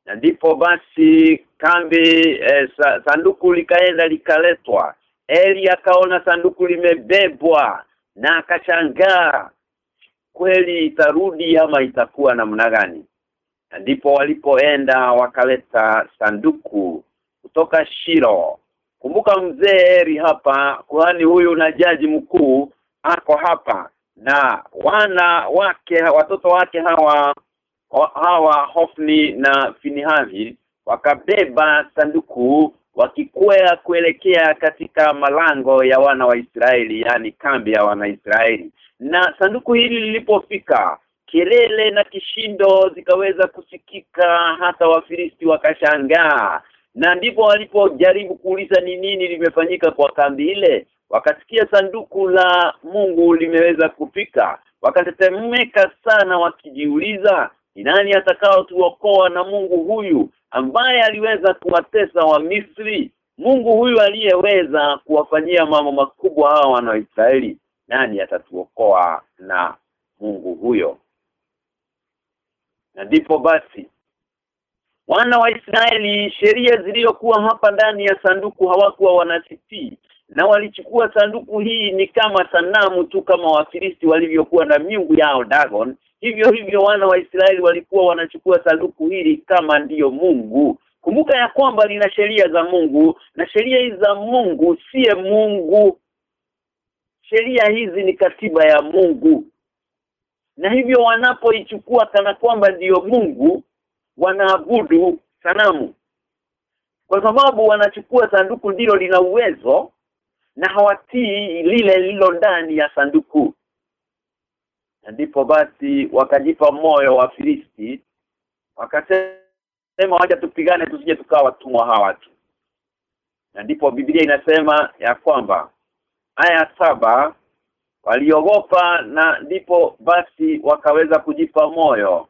Na ndipo basi kambi eh, sa, sanduku likaenda likaletwa. Eli akaona sanduku limebebwa na akashangaa kweli itarudi ama itakuwa namna gani? Ndipo walipoenda wakaleta sanduku kutoka Shiro kumbuka mzee Eri hapa kuhani huyu na jaji mkuu ako hapa. Na wana wake watoto wake hawa hawa Hofni na Finihavi wakabeba sanduku wakikwea kuelekea katika malango ya wana wa Israeli yani kambi ya wana Israeli. Na sanduku hili lilipofika kelele na kishindo zikaweza kusikika hata wafilisti wakashangaa na ndipo walipojaribu kuuliza ni nini limefanyika kwa kambi ile wakasikia sanduku la Mungu limeweza kufika. Wakatetemeka sana wakijiuliza ni nani atakao tuokoa na Mungu huyu ambaye aliweza kuwatesa wa Misri? Mungu huyu aliyeweza kuwafanyia mambo makubwa hawa wana wa nani atatuokoa na Mungu huyo? Na ndipo basi wana wa Israeli sheria zilizokuwa hapa ndani ya sanduku hawakuwa wanasitii na walichukua sanduku hii ni kama sanamu tu kama wafilisti walivyokuwa na miungu yao Dagon. Hivyo hivyo wana wa Israeli walikuwa wanachukua sanduku hili kama ndiyo Mungu. Kumbuka ya kwamba lina sheria za Mungu na sheria hizi za Mungu siye Mungu. Sheria hizi ni katiba ya Mungu. Na hivyo wanapoichukua kana kwamba ndiyo Mungu wanaabudu sanamu. Kwa sababu wanachukua sanduku ndilo lina uwezo na hawatii lile lilo ndani ya sanduku. Ndipo basi wakajipa moyo wa Filisti wakasema waje tupigane tusije tukawa watumwa hawa watu na ndipo Biblia inasema ya kwamba aya saba waliogopa na ndipo basi wakaweza kujipa moyo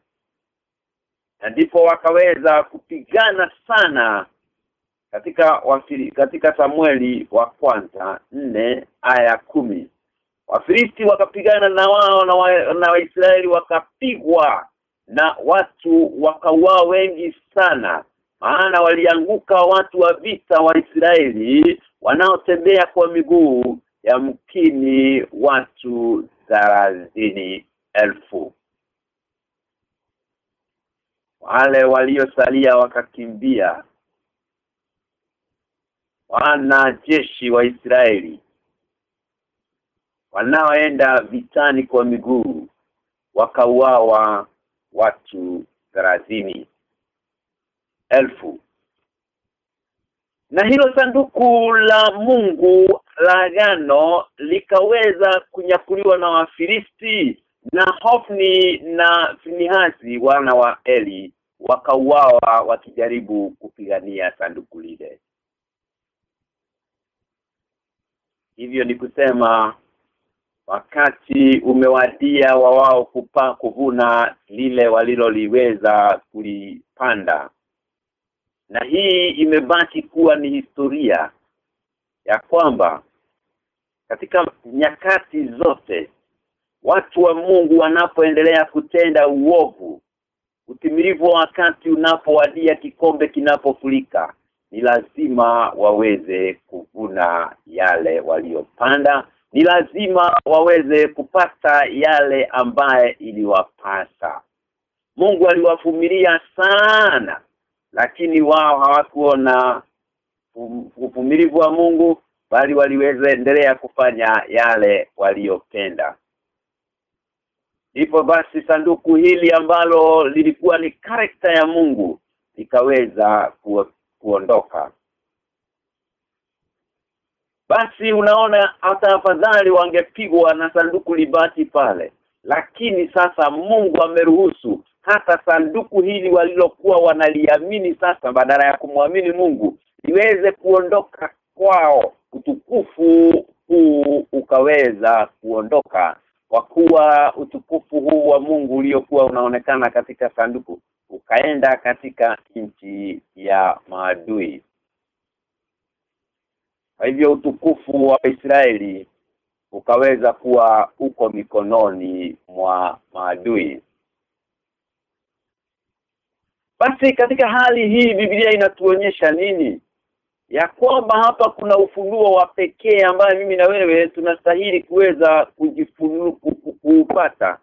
na ndipo wakaweza kupigana sana katika wafili, katika Samueli wa kwanza nne aya kumi. Wafilisti wakapigana na wao na, wa, na Waisraeli wakapigwa na watu wakauawa wengi sana. Maana walianguka watu wa vita wa Israeli wanaotembea kwa miguu ya mkini watu thelathini elfu wale waliosalia wakakimbia. Wana jeshi wa Israeli wanaoenda vitani kwa miguu wakauawa watu thelathini elfu. Na hilo sanduku la Mungu la agano likaweza kunyakuliwa na Wafilisti na Hofni na Finihasi wana wa Eli wakauawa wakijaribu kupigania sanduku lile. Hivyo ni kusema wakati umewadia wa wao kupa kuvuna lile waliloliweza kulipanda. Na hii imebaki kuwa ni historia ya kwamba katika nyakati zote watu wa Mungu wanapoendelea kutenda uovu utimilivu wa wakati unapowadia kikombe kinapofulika ni lazima waweze kuvuna yale waliopanda ni lazima waweze kupata yale ambaye iliwapasa. Mungu aliwavumilia sana lakini wao hawakuona uvumilivu wa Mungu bali waliweza endelea kufanya yale waliopenda Ndipo basi sanduku hili ambalo lilikuwa ni karakta ya Mungu likaweza ku, kuondoka. Basi unaona hata afadhali wangepigwa na sanduku libati pale. Lakini sasa Mungu ameruhusu hata sanduku hili walilokuwa wanaliamini sasa badala ya kumwamini Mungu liweze kuondoka kwao. Utukufu huu ukaweza kuondoka kwa kuwa utukufu huu wa Mungu uliokuwa unaonekana katika sanduku ukaenda katika nchi ya maadui. Kwa hivyo utukufu wa Israeli ukaweza kuwa uko mikononi mwa maadui. Basi katika hali hii Biblia inatuonyesha nini ya kwamba hapa kuna ufunuo wa pekee ambaye mimi na wewe tunastahili kuweza kuupata.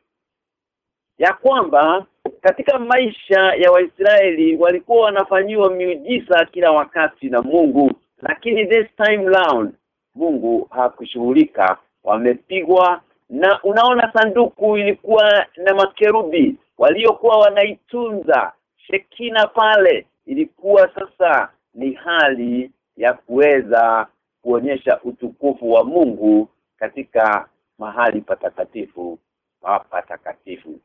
Ya kwamba katika maisha ya Waisraeli walikuwa wanafanyiwa miujiza kila wakati na Mungu lakini this time round Mungu hakushughulika. Wamepigwa na unaona sanduku ilikuwa na makerubi waliokuwa wanaitunza. Shekina pale ilikuwa sasa ni hali ya kuweza kuonyesha utukufu wa Mungu katika mahali patakatifu patakatifu.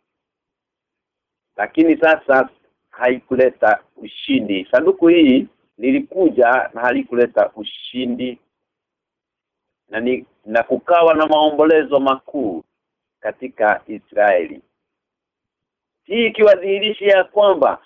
Lakini sasa haikuleta ushindi. Sanduku hii lilikuja na halikuleta ushindi. Na ni na kukawa na maombolezo makuu katika Israeli. Hii ikiwadhihirisha ya kwamba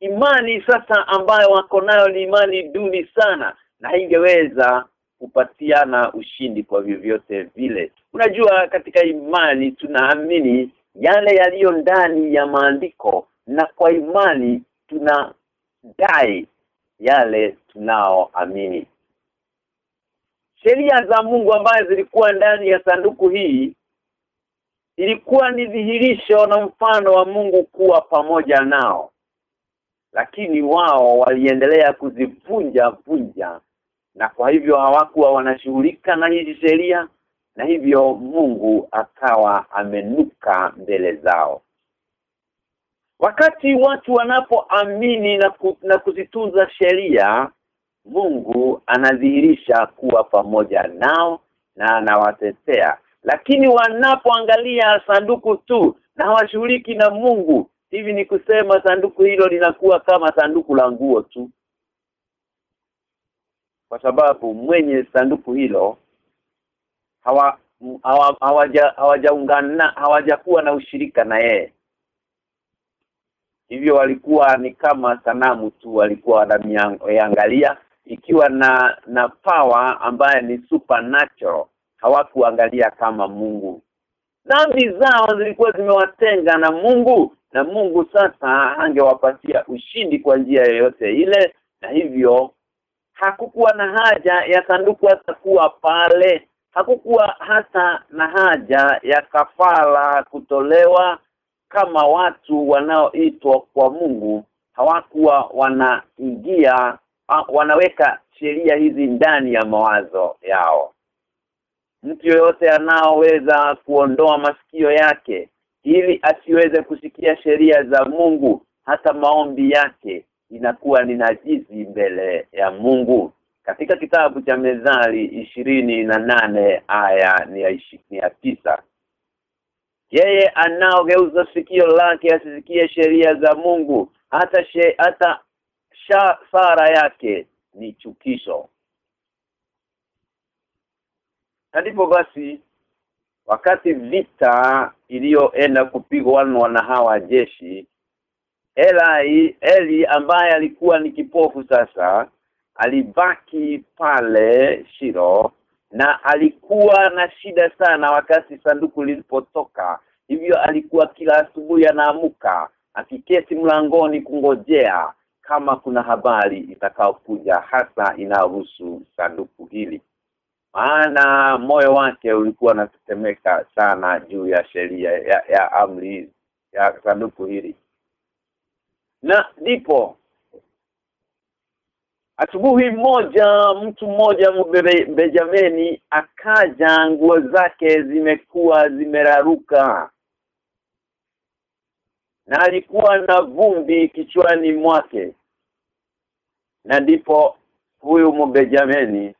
imani sasa ambayo wako nayo ni imani duni sana na haingeweza kupatiana ushindi kwa vyovyote vile. Unajua katika imani tunaamini yale yaliyo ndani ya maandiko na kwa imani tunadai yale tunaoamini. Sheria za Mungu ambazo zilikuwa ndani ya sanduku hii ilikuwa ni dhihirisho na mfano wa Mungu kuwa pamoja nao lakini wao waliendelea kuzivunja vunja. Na kwa hivyo hawakuwa wanashughulika na hizi sheria na hivyo Mungu akawa amenuka mbele zao. Wakati watu wanapoamini na, ku, na kuzitunza sheria Mungu anadhihirisha kuwa pamoja nao na anawatetea. Lakini wanapoangalia sanduku tu na hawashughuliki na Mungu hivi ni kusema sanduku hilo linakuwa kama sanduku la nguo tu. Kwa sababu mwenye sanduku hilo hawa hawaja hawajakuwa na ushirika na yeye. Hivyo walikuwa ni kama sanamu tu walikuwa wanamiangalia ikiwa na na power ambaye ni supernatural hawakuangalia kama Mungu dhambi zao zilikuwa zimewatenga na Mungu na Mungu sasa angewapatia ushindi kwa njia yoyote ile na hivyo hakukuwa na haja ya sanduku hata kuwa pale. Hakukuwa hata na haja ya kafara kutolewa kama watu wanaoitwa kwa Mungu. Hawakuwa wanaingia wanaweka sheria hizi ndani ya mawazo yao mtu yoyote anaoweza kuondoa masikio yake ili asiweze kusikia sheria za Mungu hata maombi yake inakuwa ni najizi mbele ya Mungu. Katika kitabu cha Mezali ishirini na nane aya ni ya, ishirini ya tisa. Yeye anaogeuza sikio lake asisikie sheria za Mungu hata she, hata sha, sara yake ni chukisho ndipo basi wakati vita iliyoenda kupigwa na hawa jeshi Eli Eli ambaye alikuwa ni kipofu sasa alibaki pale Shiro na alikuwa na shida sana wakati sanduku lilipotoka. Hivyo alikuwa kila asubuhi anaamuka akiketi mlangoni kungojea kama kuna habari itakayokuja hasa inahusu sanduku hili maana moyo wake ulikuwa unatetemeka sana juu ya sheria ya, ya amri ya sanduku hili. Na ndipo asubuhi moja mtu mmoja Benjamini akaja nguo zake zimekuwa zimeraruka. Na alikuwa na vumbi kichwani mwake. Na ndipo huyu mbejameni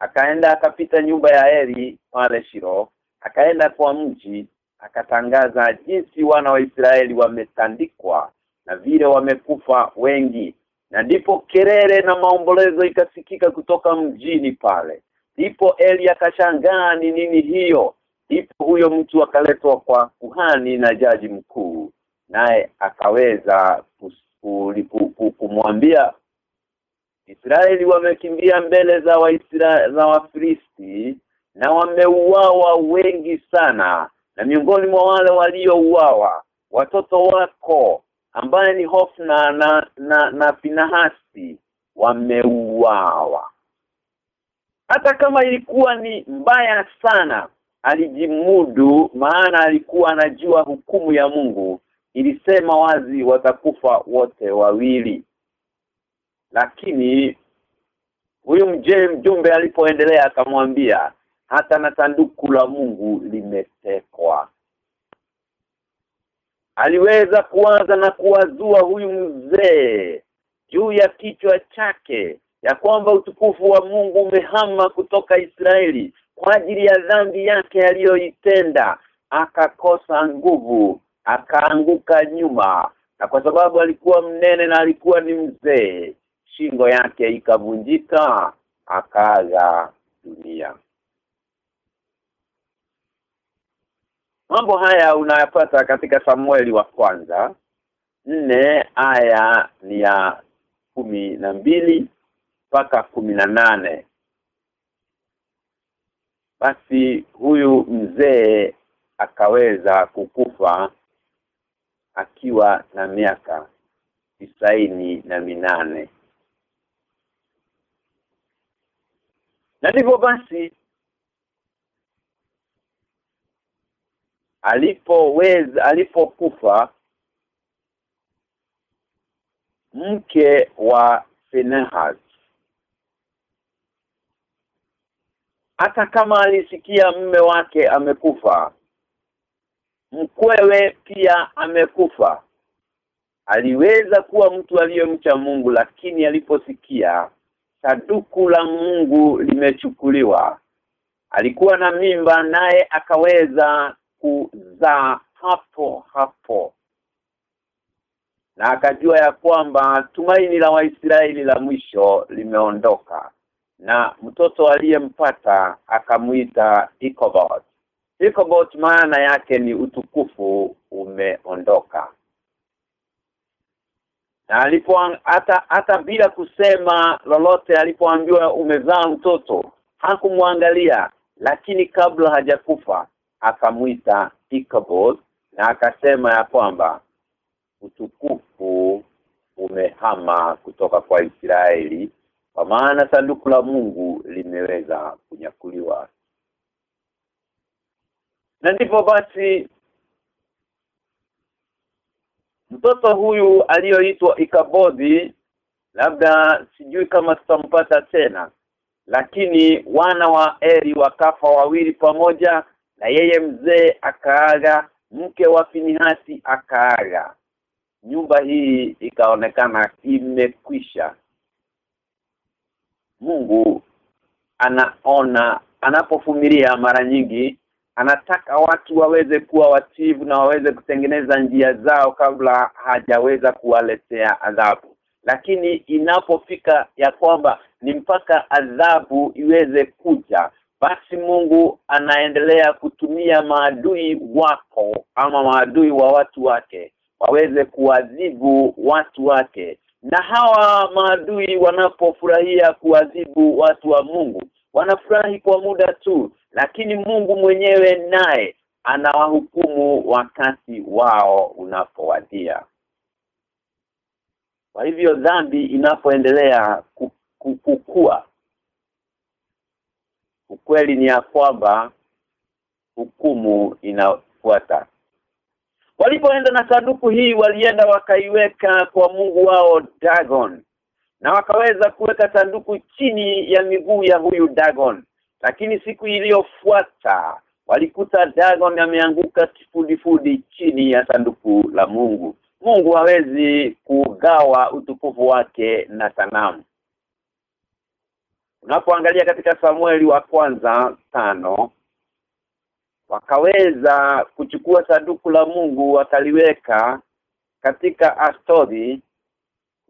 akaenda akapita nyumba ya Eli pale Shiro akaenda kwa mji akatangaza jinsi wana wa Israeli wametandikwa na vile wamekufa wengi. Na ndipo kelele na maombolezo ikasikika kutoka mjini pale. Ndipo Eli akashangaa ni nini hiyo? Ndipo huyo mtu akaletwa kwa kuhani na jaji mkuu. Naye akaweza kumwambia Israeli wamekimbia mbele za Waisraeli za Wafilisti na wameuawa wengi sana. Na miongoni mwa wale waliouawa watoto wako ambaye ni Hofna na na, na Pinahasi wameuawa. Hata kama ilikuwa ni mbaya sana alijimudu maana alikuwa anajua hukumu ya Mungu. Ilisema wazi watakufa wote wawili lakini huyu mjee mjumbe alipoendelea akamwambia hata na sanduku la Mungu limetekwa. Aliweza kuanza na kuwazua huyu mzee juu ya kichwa chake ya kwamba utukufu wa Mungu umehama kutoka Israeli kwa ajili ya dhambi yake aliyoitenda. Akakosa nguvu akaanguka nyuma. Na kwa sababu alikuwa mnene na alikuwa ni mzee shingo yake ikavunjika akaaga dunia. Mambo haya unayapata katika Samueli wa kwanza nne aya ni ya kumi na mbili mpaka kumi na nane. Basi huyu mzee akaweza kukufa akiwa na miaka tisaini na minane na ndivyo basi alipoweza alipokufa mke wa Finehas. Hata kama alisikia mme wake amekufa mkwewe pia amekufa. Aliweza kuwa mtu aliyemcha Mungu lakini aliposikia saduku la Mungu limechukuliwa. Alikuwa na mimba naye akaweza kuzaa hapo hapo. Na akajua ya kwamba tumaini la Waisraeli la mwisho limeondoka na mtoto aliyempata akamuita Ichabod Ichabod maana yake ni utukufu umeondoka na alipo hata hata bila kusema lolote alipoambiwa umezaa mtoto hakumwangalia. Lakini kabla hajakufa akamwita Ichabod na akasema ya kwamba utukufu umehama kutoka kwa Israeli kwa maana sanduku la Mungu limeweza kunyakuliwa. Na ndipo basi mtoto huyu aliyoitwa Ikabodi labda sijui kama tutampata tena lakini wana wa Eri wakafa wawili pamoja na yeye mzee akaaga mke wa Finihasi akaaga. Nyumba hii ikaonekana imekwisha. Mungu anaona anapofumilia mara nyingi anataka watu waweze kuwa wativu na waweze kutengeneza njia zao kabla hajaweza kuwaletea adhabu. Lakini inapofika ya kwamba ni mpaka adhabu iweze kuja basi Mungu anaendelea kutumia maadui wako ama maadui wa watu wake waweze kuadhibu watu wake. Na hawa maadui wanapofurahia kuadhibu watu wa Mungu wanafurahi kwa muda tu lakini Mungu mwenyewe naye anawahukumu wakati wao unapowadia. Kwa hivyo dhambi inapoendelea kukua ukweli ni ya kwamba hukumu inafuata. Walipoenda na sanduku hii walienda wakaiweka kwa Mungu wao Dagon na wakaweza kuweka sanduku chini ya miguu ya huyu Dagon lakini siku iliyofuata walikuta Dagon ameanguka kifudifudi chini ya sanduku la Mungu. Mungu hawezi kugawa utukufu wake na sanamu. Unapoangalia katika Samueli wa kwanza tano wakaweza kuchukua sanduku la Mungu wakaliweka katika Astori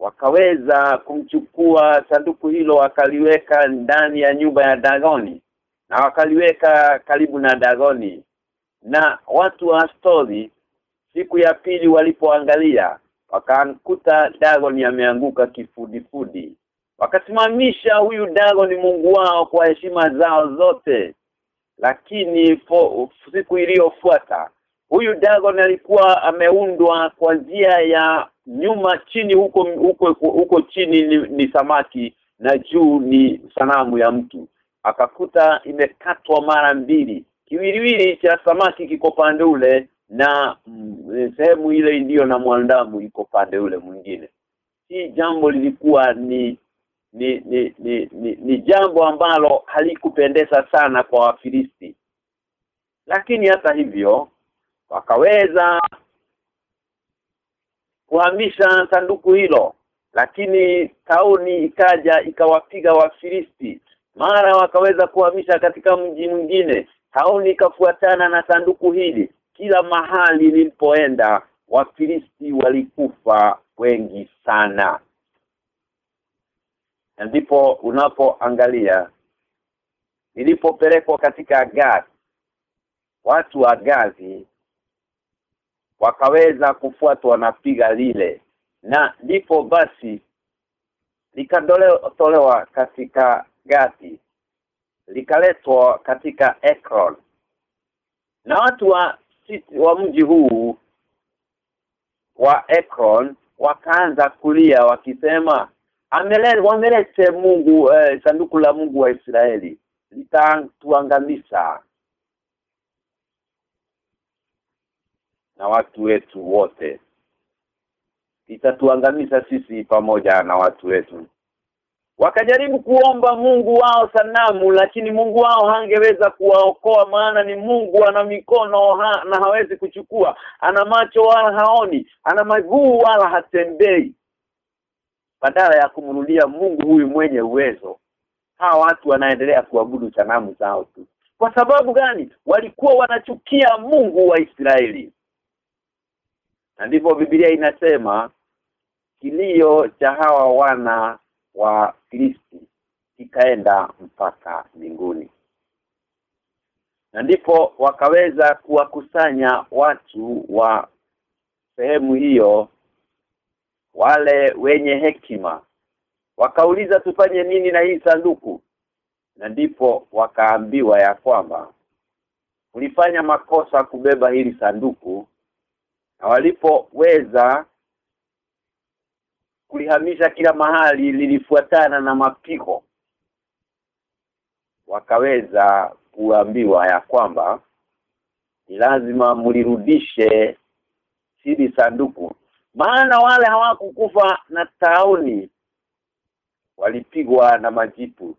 wakaweza kumchukua sanduku hilo wakaliweka ndani ya nyumba ya Dagoni na wakaliweka karibu na Dagoni. Na watu wa Astori siku ya pili walipoangalia wakakuta Dagon ameanguka kifudifudi. Wakasimamisha huyu Dagoni Mungu wao kwa heshima zao zote. Lakini fo, siku iliyofuata huyu Dagon alikuwa ameundwa kwa njia ya nyuma chini huko huko huko chini ni, ni samaki na juu ni sanamu ya mtu. Akakuta imekatwa mara mbili. Kiwiliwili cha samaki kiko pande ule na mm, sehemu ile iliyo na mwandamu iko pande ule mwingine. Hii jambo lilikuwa ni ni ni, ni, ni, ni jambo ambalo halikupendeza sana kwa Wafilisti. Lakini hata hivyo wakaweza kuhamisha sanduku hilo lakini tauni ikaja ikawapiga Wafilisti. Mara wakaweza kuhamisha katika mji mwingine tauni ikafuatana na sanduku hili. Kila mahali lilipoenda Wafilisti walikufa wengi sana. Na ndipo unapoangalia nilipopelekwa katika Gazi watu wa Gazi wakaweza kufuatwa na piga lile. Na ndipo basi likatolewa katika gati likaletwa katika Ekron. Na watu wa wa mji huu wa Ekron wakaanza kulia wakisema amelete wamelete Mungu eh, sanduku la Mungu wa Israeli litatuangamiza na watu wetu wote. Itatuangamiza sisi pamoja na watu wetu. Wakajaribu kuomba Mungu wao sanamu lakini Mungu wao hangeweza kuwaokoa maana ni Mungu ana mikono ha, na hawezi kuchukua. Ana macho wala haoni ana maguu wala hatembei. Badala ya kumrudia Mungu huyu mwenye uwezo hawa watu wanaendelea kuabudu sanamu zao tu. Kwa sababu gani? Walikuwa wanachukia Mungu wa Israeli na ndipo Biblia inasema kilio cha hawa wana wa Kristi kikaenda mpaka mbinguni. Na ndipo wakaweza kuwakusanya watu wa sehemu hiyo wale wenye hekima. Wakauliza tufanye nini na hii sanduku? Na ndipo wakaambiwa ya kwamba ulifanya makosa kubeba hili sanduku na walipoweza kulihamisha kila mahali lilifuatana na mapigo wakaweza kuambiwa ya kwamba ni lazima mlirudishe hili sanduku. Maana wale hawakukufa na tauni walipigwa na majipu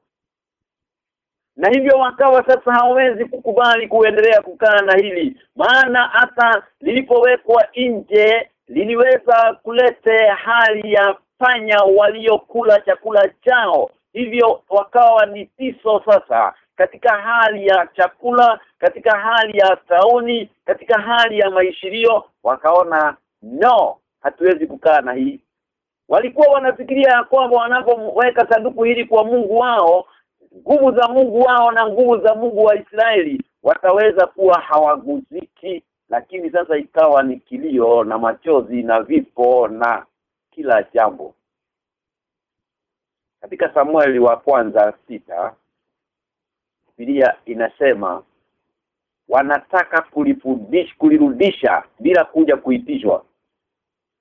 na hivyo wakawa sasa hawezi kukubali kuendelea kukaa na hili. Maana hata lilipowekwa nje liliweza kulete hali ya panya waliokula chakula chao. Hivyo wakawa ni tiso sasa katika hali ya chakula katika hali ya tauni katika hali ya maishirio. Wakaona no hatuwezi kukaa na hii. Walikuwa wanafikiria ya kwamba wanapoweka sanduku hili kwa Mungu wao nguvu za Mungu wao na nguvu za Mungu wa Israeli wataweza kuwa hawaguziki lakini sasa ikawa ni kilio na machozi na vipo na kila jambo. Katika Samueli wa kwanza sita Biblia inasema wanataka kulirudisha kulirudisha bila kuja kuitishwa.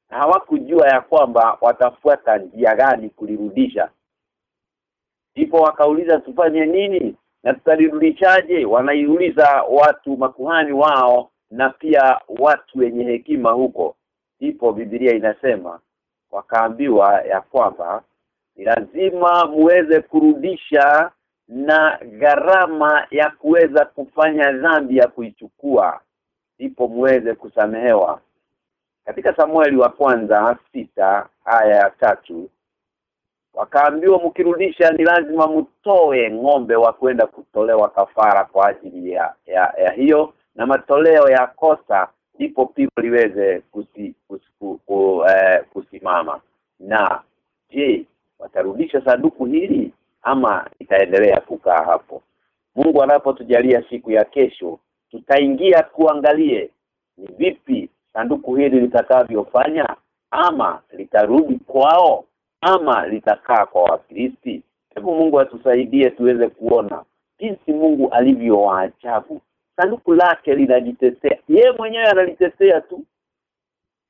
Hawakujua ya kwamba watafuata njia gani kulirudisha ndipo wakauliza tufanye nini? Na tutalirudishaje? Wanaiuliza watu makuhani wao na pia watu wenye hekima huko. Ndipo Biblia inasema wakaambiwa ya kwamba ni lazima muweze kurudisha na gharama ya kuweza kufanya dhambi ya kuichukua. Ndipo muweze kusamehewa. Katika Samueli wa kwanza sita haya ya tatu wakaambiwa mkirudisha ni lazima mtoe ng'ombe wa kwenda kutolewa kafara kwa ajili ya, ya, ya hiyo. Na matoleo ya kosa ndipo pigo liweze kusi, kusi, ku, ku, eh, kusimama. Na je watarudisha sanduku hili ama itaendelea kukaa hapo? Mungu anapotujalia siku ya kesho tutaingia kuangalie ni vipi sanduku hili litakavyofanya ama litarudi kwao ama litakaa kwa wakristi? Hebu Mungu atusaidie tuweze kuona jinsi Mungu alivyo waajabu sanduku lake linajitetea. Ye mwenyewe analitetea tu.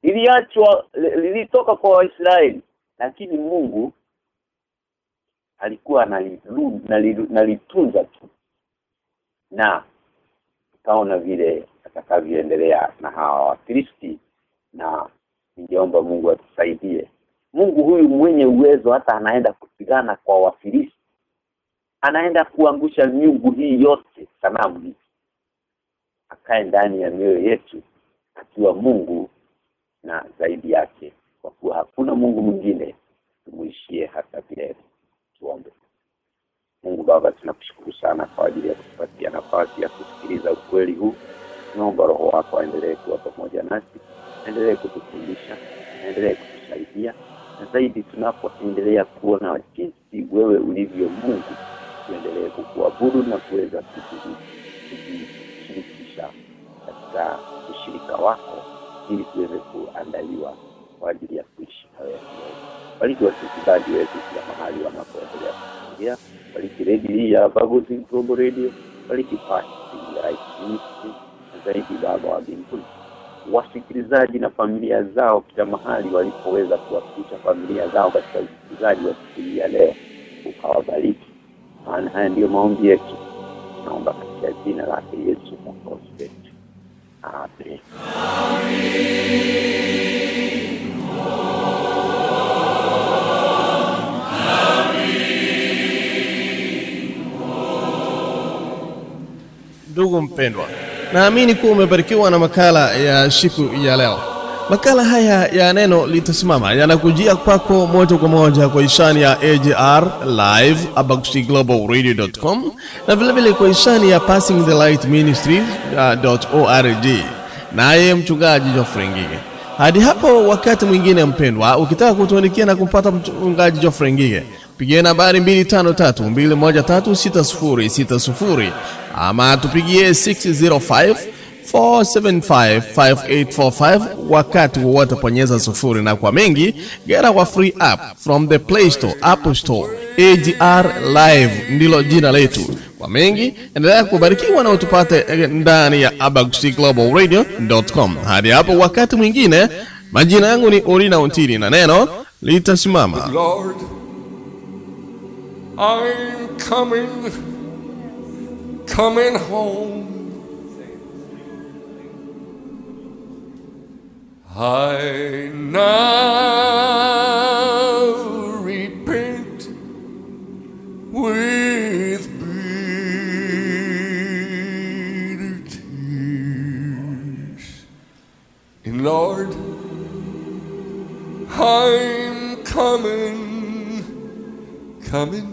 Liliachwa lilitoka kwa Waisraeli lakini Mungu alikuwa analitunza nalitunza tu. Na tutaona vile atakavyoendelea na hawa wakristi na ningeomba Mungu atusaidie Mungu huyu mwenye uwezo hata anaenda kupigana kwa Wafilisti. Anaenda kuangusha miungu hii yote sanamu hii. Akae ndani ya mioyo yetu akiwa Mungu na zaidi yake kwa kuwa hakuna Mungu mwingine. Tumuishie hata vile tuombe. Mungu Baba tunakushukuru sana kwa ajili ya kutupatia nafasi ya kusikiliza ukweli huu. Naomba roho wako aendelee kuwa pamoja nasi aendelee kutufundisha aendelee kutusaidia na zaidi tunapoendelea kuona jinsi wewe ulivyo Mungu tuendelee kukuabudu na kuweza kujishirikisha katika ushirika wako ili tuweze kuandaliwa kwa ajili ya kuishi na wewe. Bariki wasikilizaji wetu kila mahali wanapoendelea kusikia. Bariki redio hii ya Baguzi Global Radio. Bariki pasi ya zaidi baba wa mbinguni wasikilizaji na familia zao kila mahali walipoweza kuwafikisha familia zao katika usikilizaji wa siku leo. Ukawabariki. Maana haya ndiyo maombi yetu. Naomba katika jina lake Yesu mwokozi wetu. Amen. Ndugu mpendwa, naamini kuwa umebarikiwa na makala ya siku ya leo. Makala haya ya neno litasimama yanakujia kwako moja kwa moja kwa ishani ya AGR live abagusiglobal.radio.com na vile vile kwa ishani ya Passing the Light Ministries.org. Naye mchungaji Geoffrey Ngige. Hadi hapo wakati mwingine mpendwa, ukitaka kutuandikia na kumpata mchungaji Geoffrey Ngige, pigia nambari 253 213 6060 ama tupigie 605 4755845 wakati wowote ponyeza sufuri na kwa mengi. Get our free app from the play store apple store agr live ndilo jina letu. Kwa mengi endelea kubarikiwa na utupate ndani ya abagustiglobalradio.com hadi hapo wakati mwingine majina yangu ni orina untini na neno litasimama coming, home. I now repent with bitter tears. And Lord, I'm coming, coming.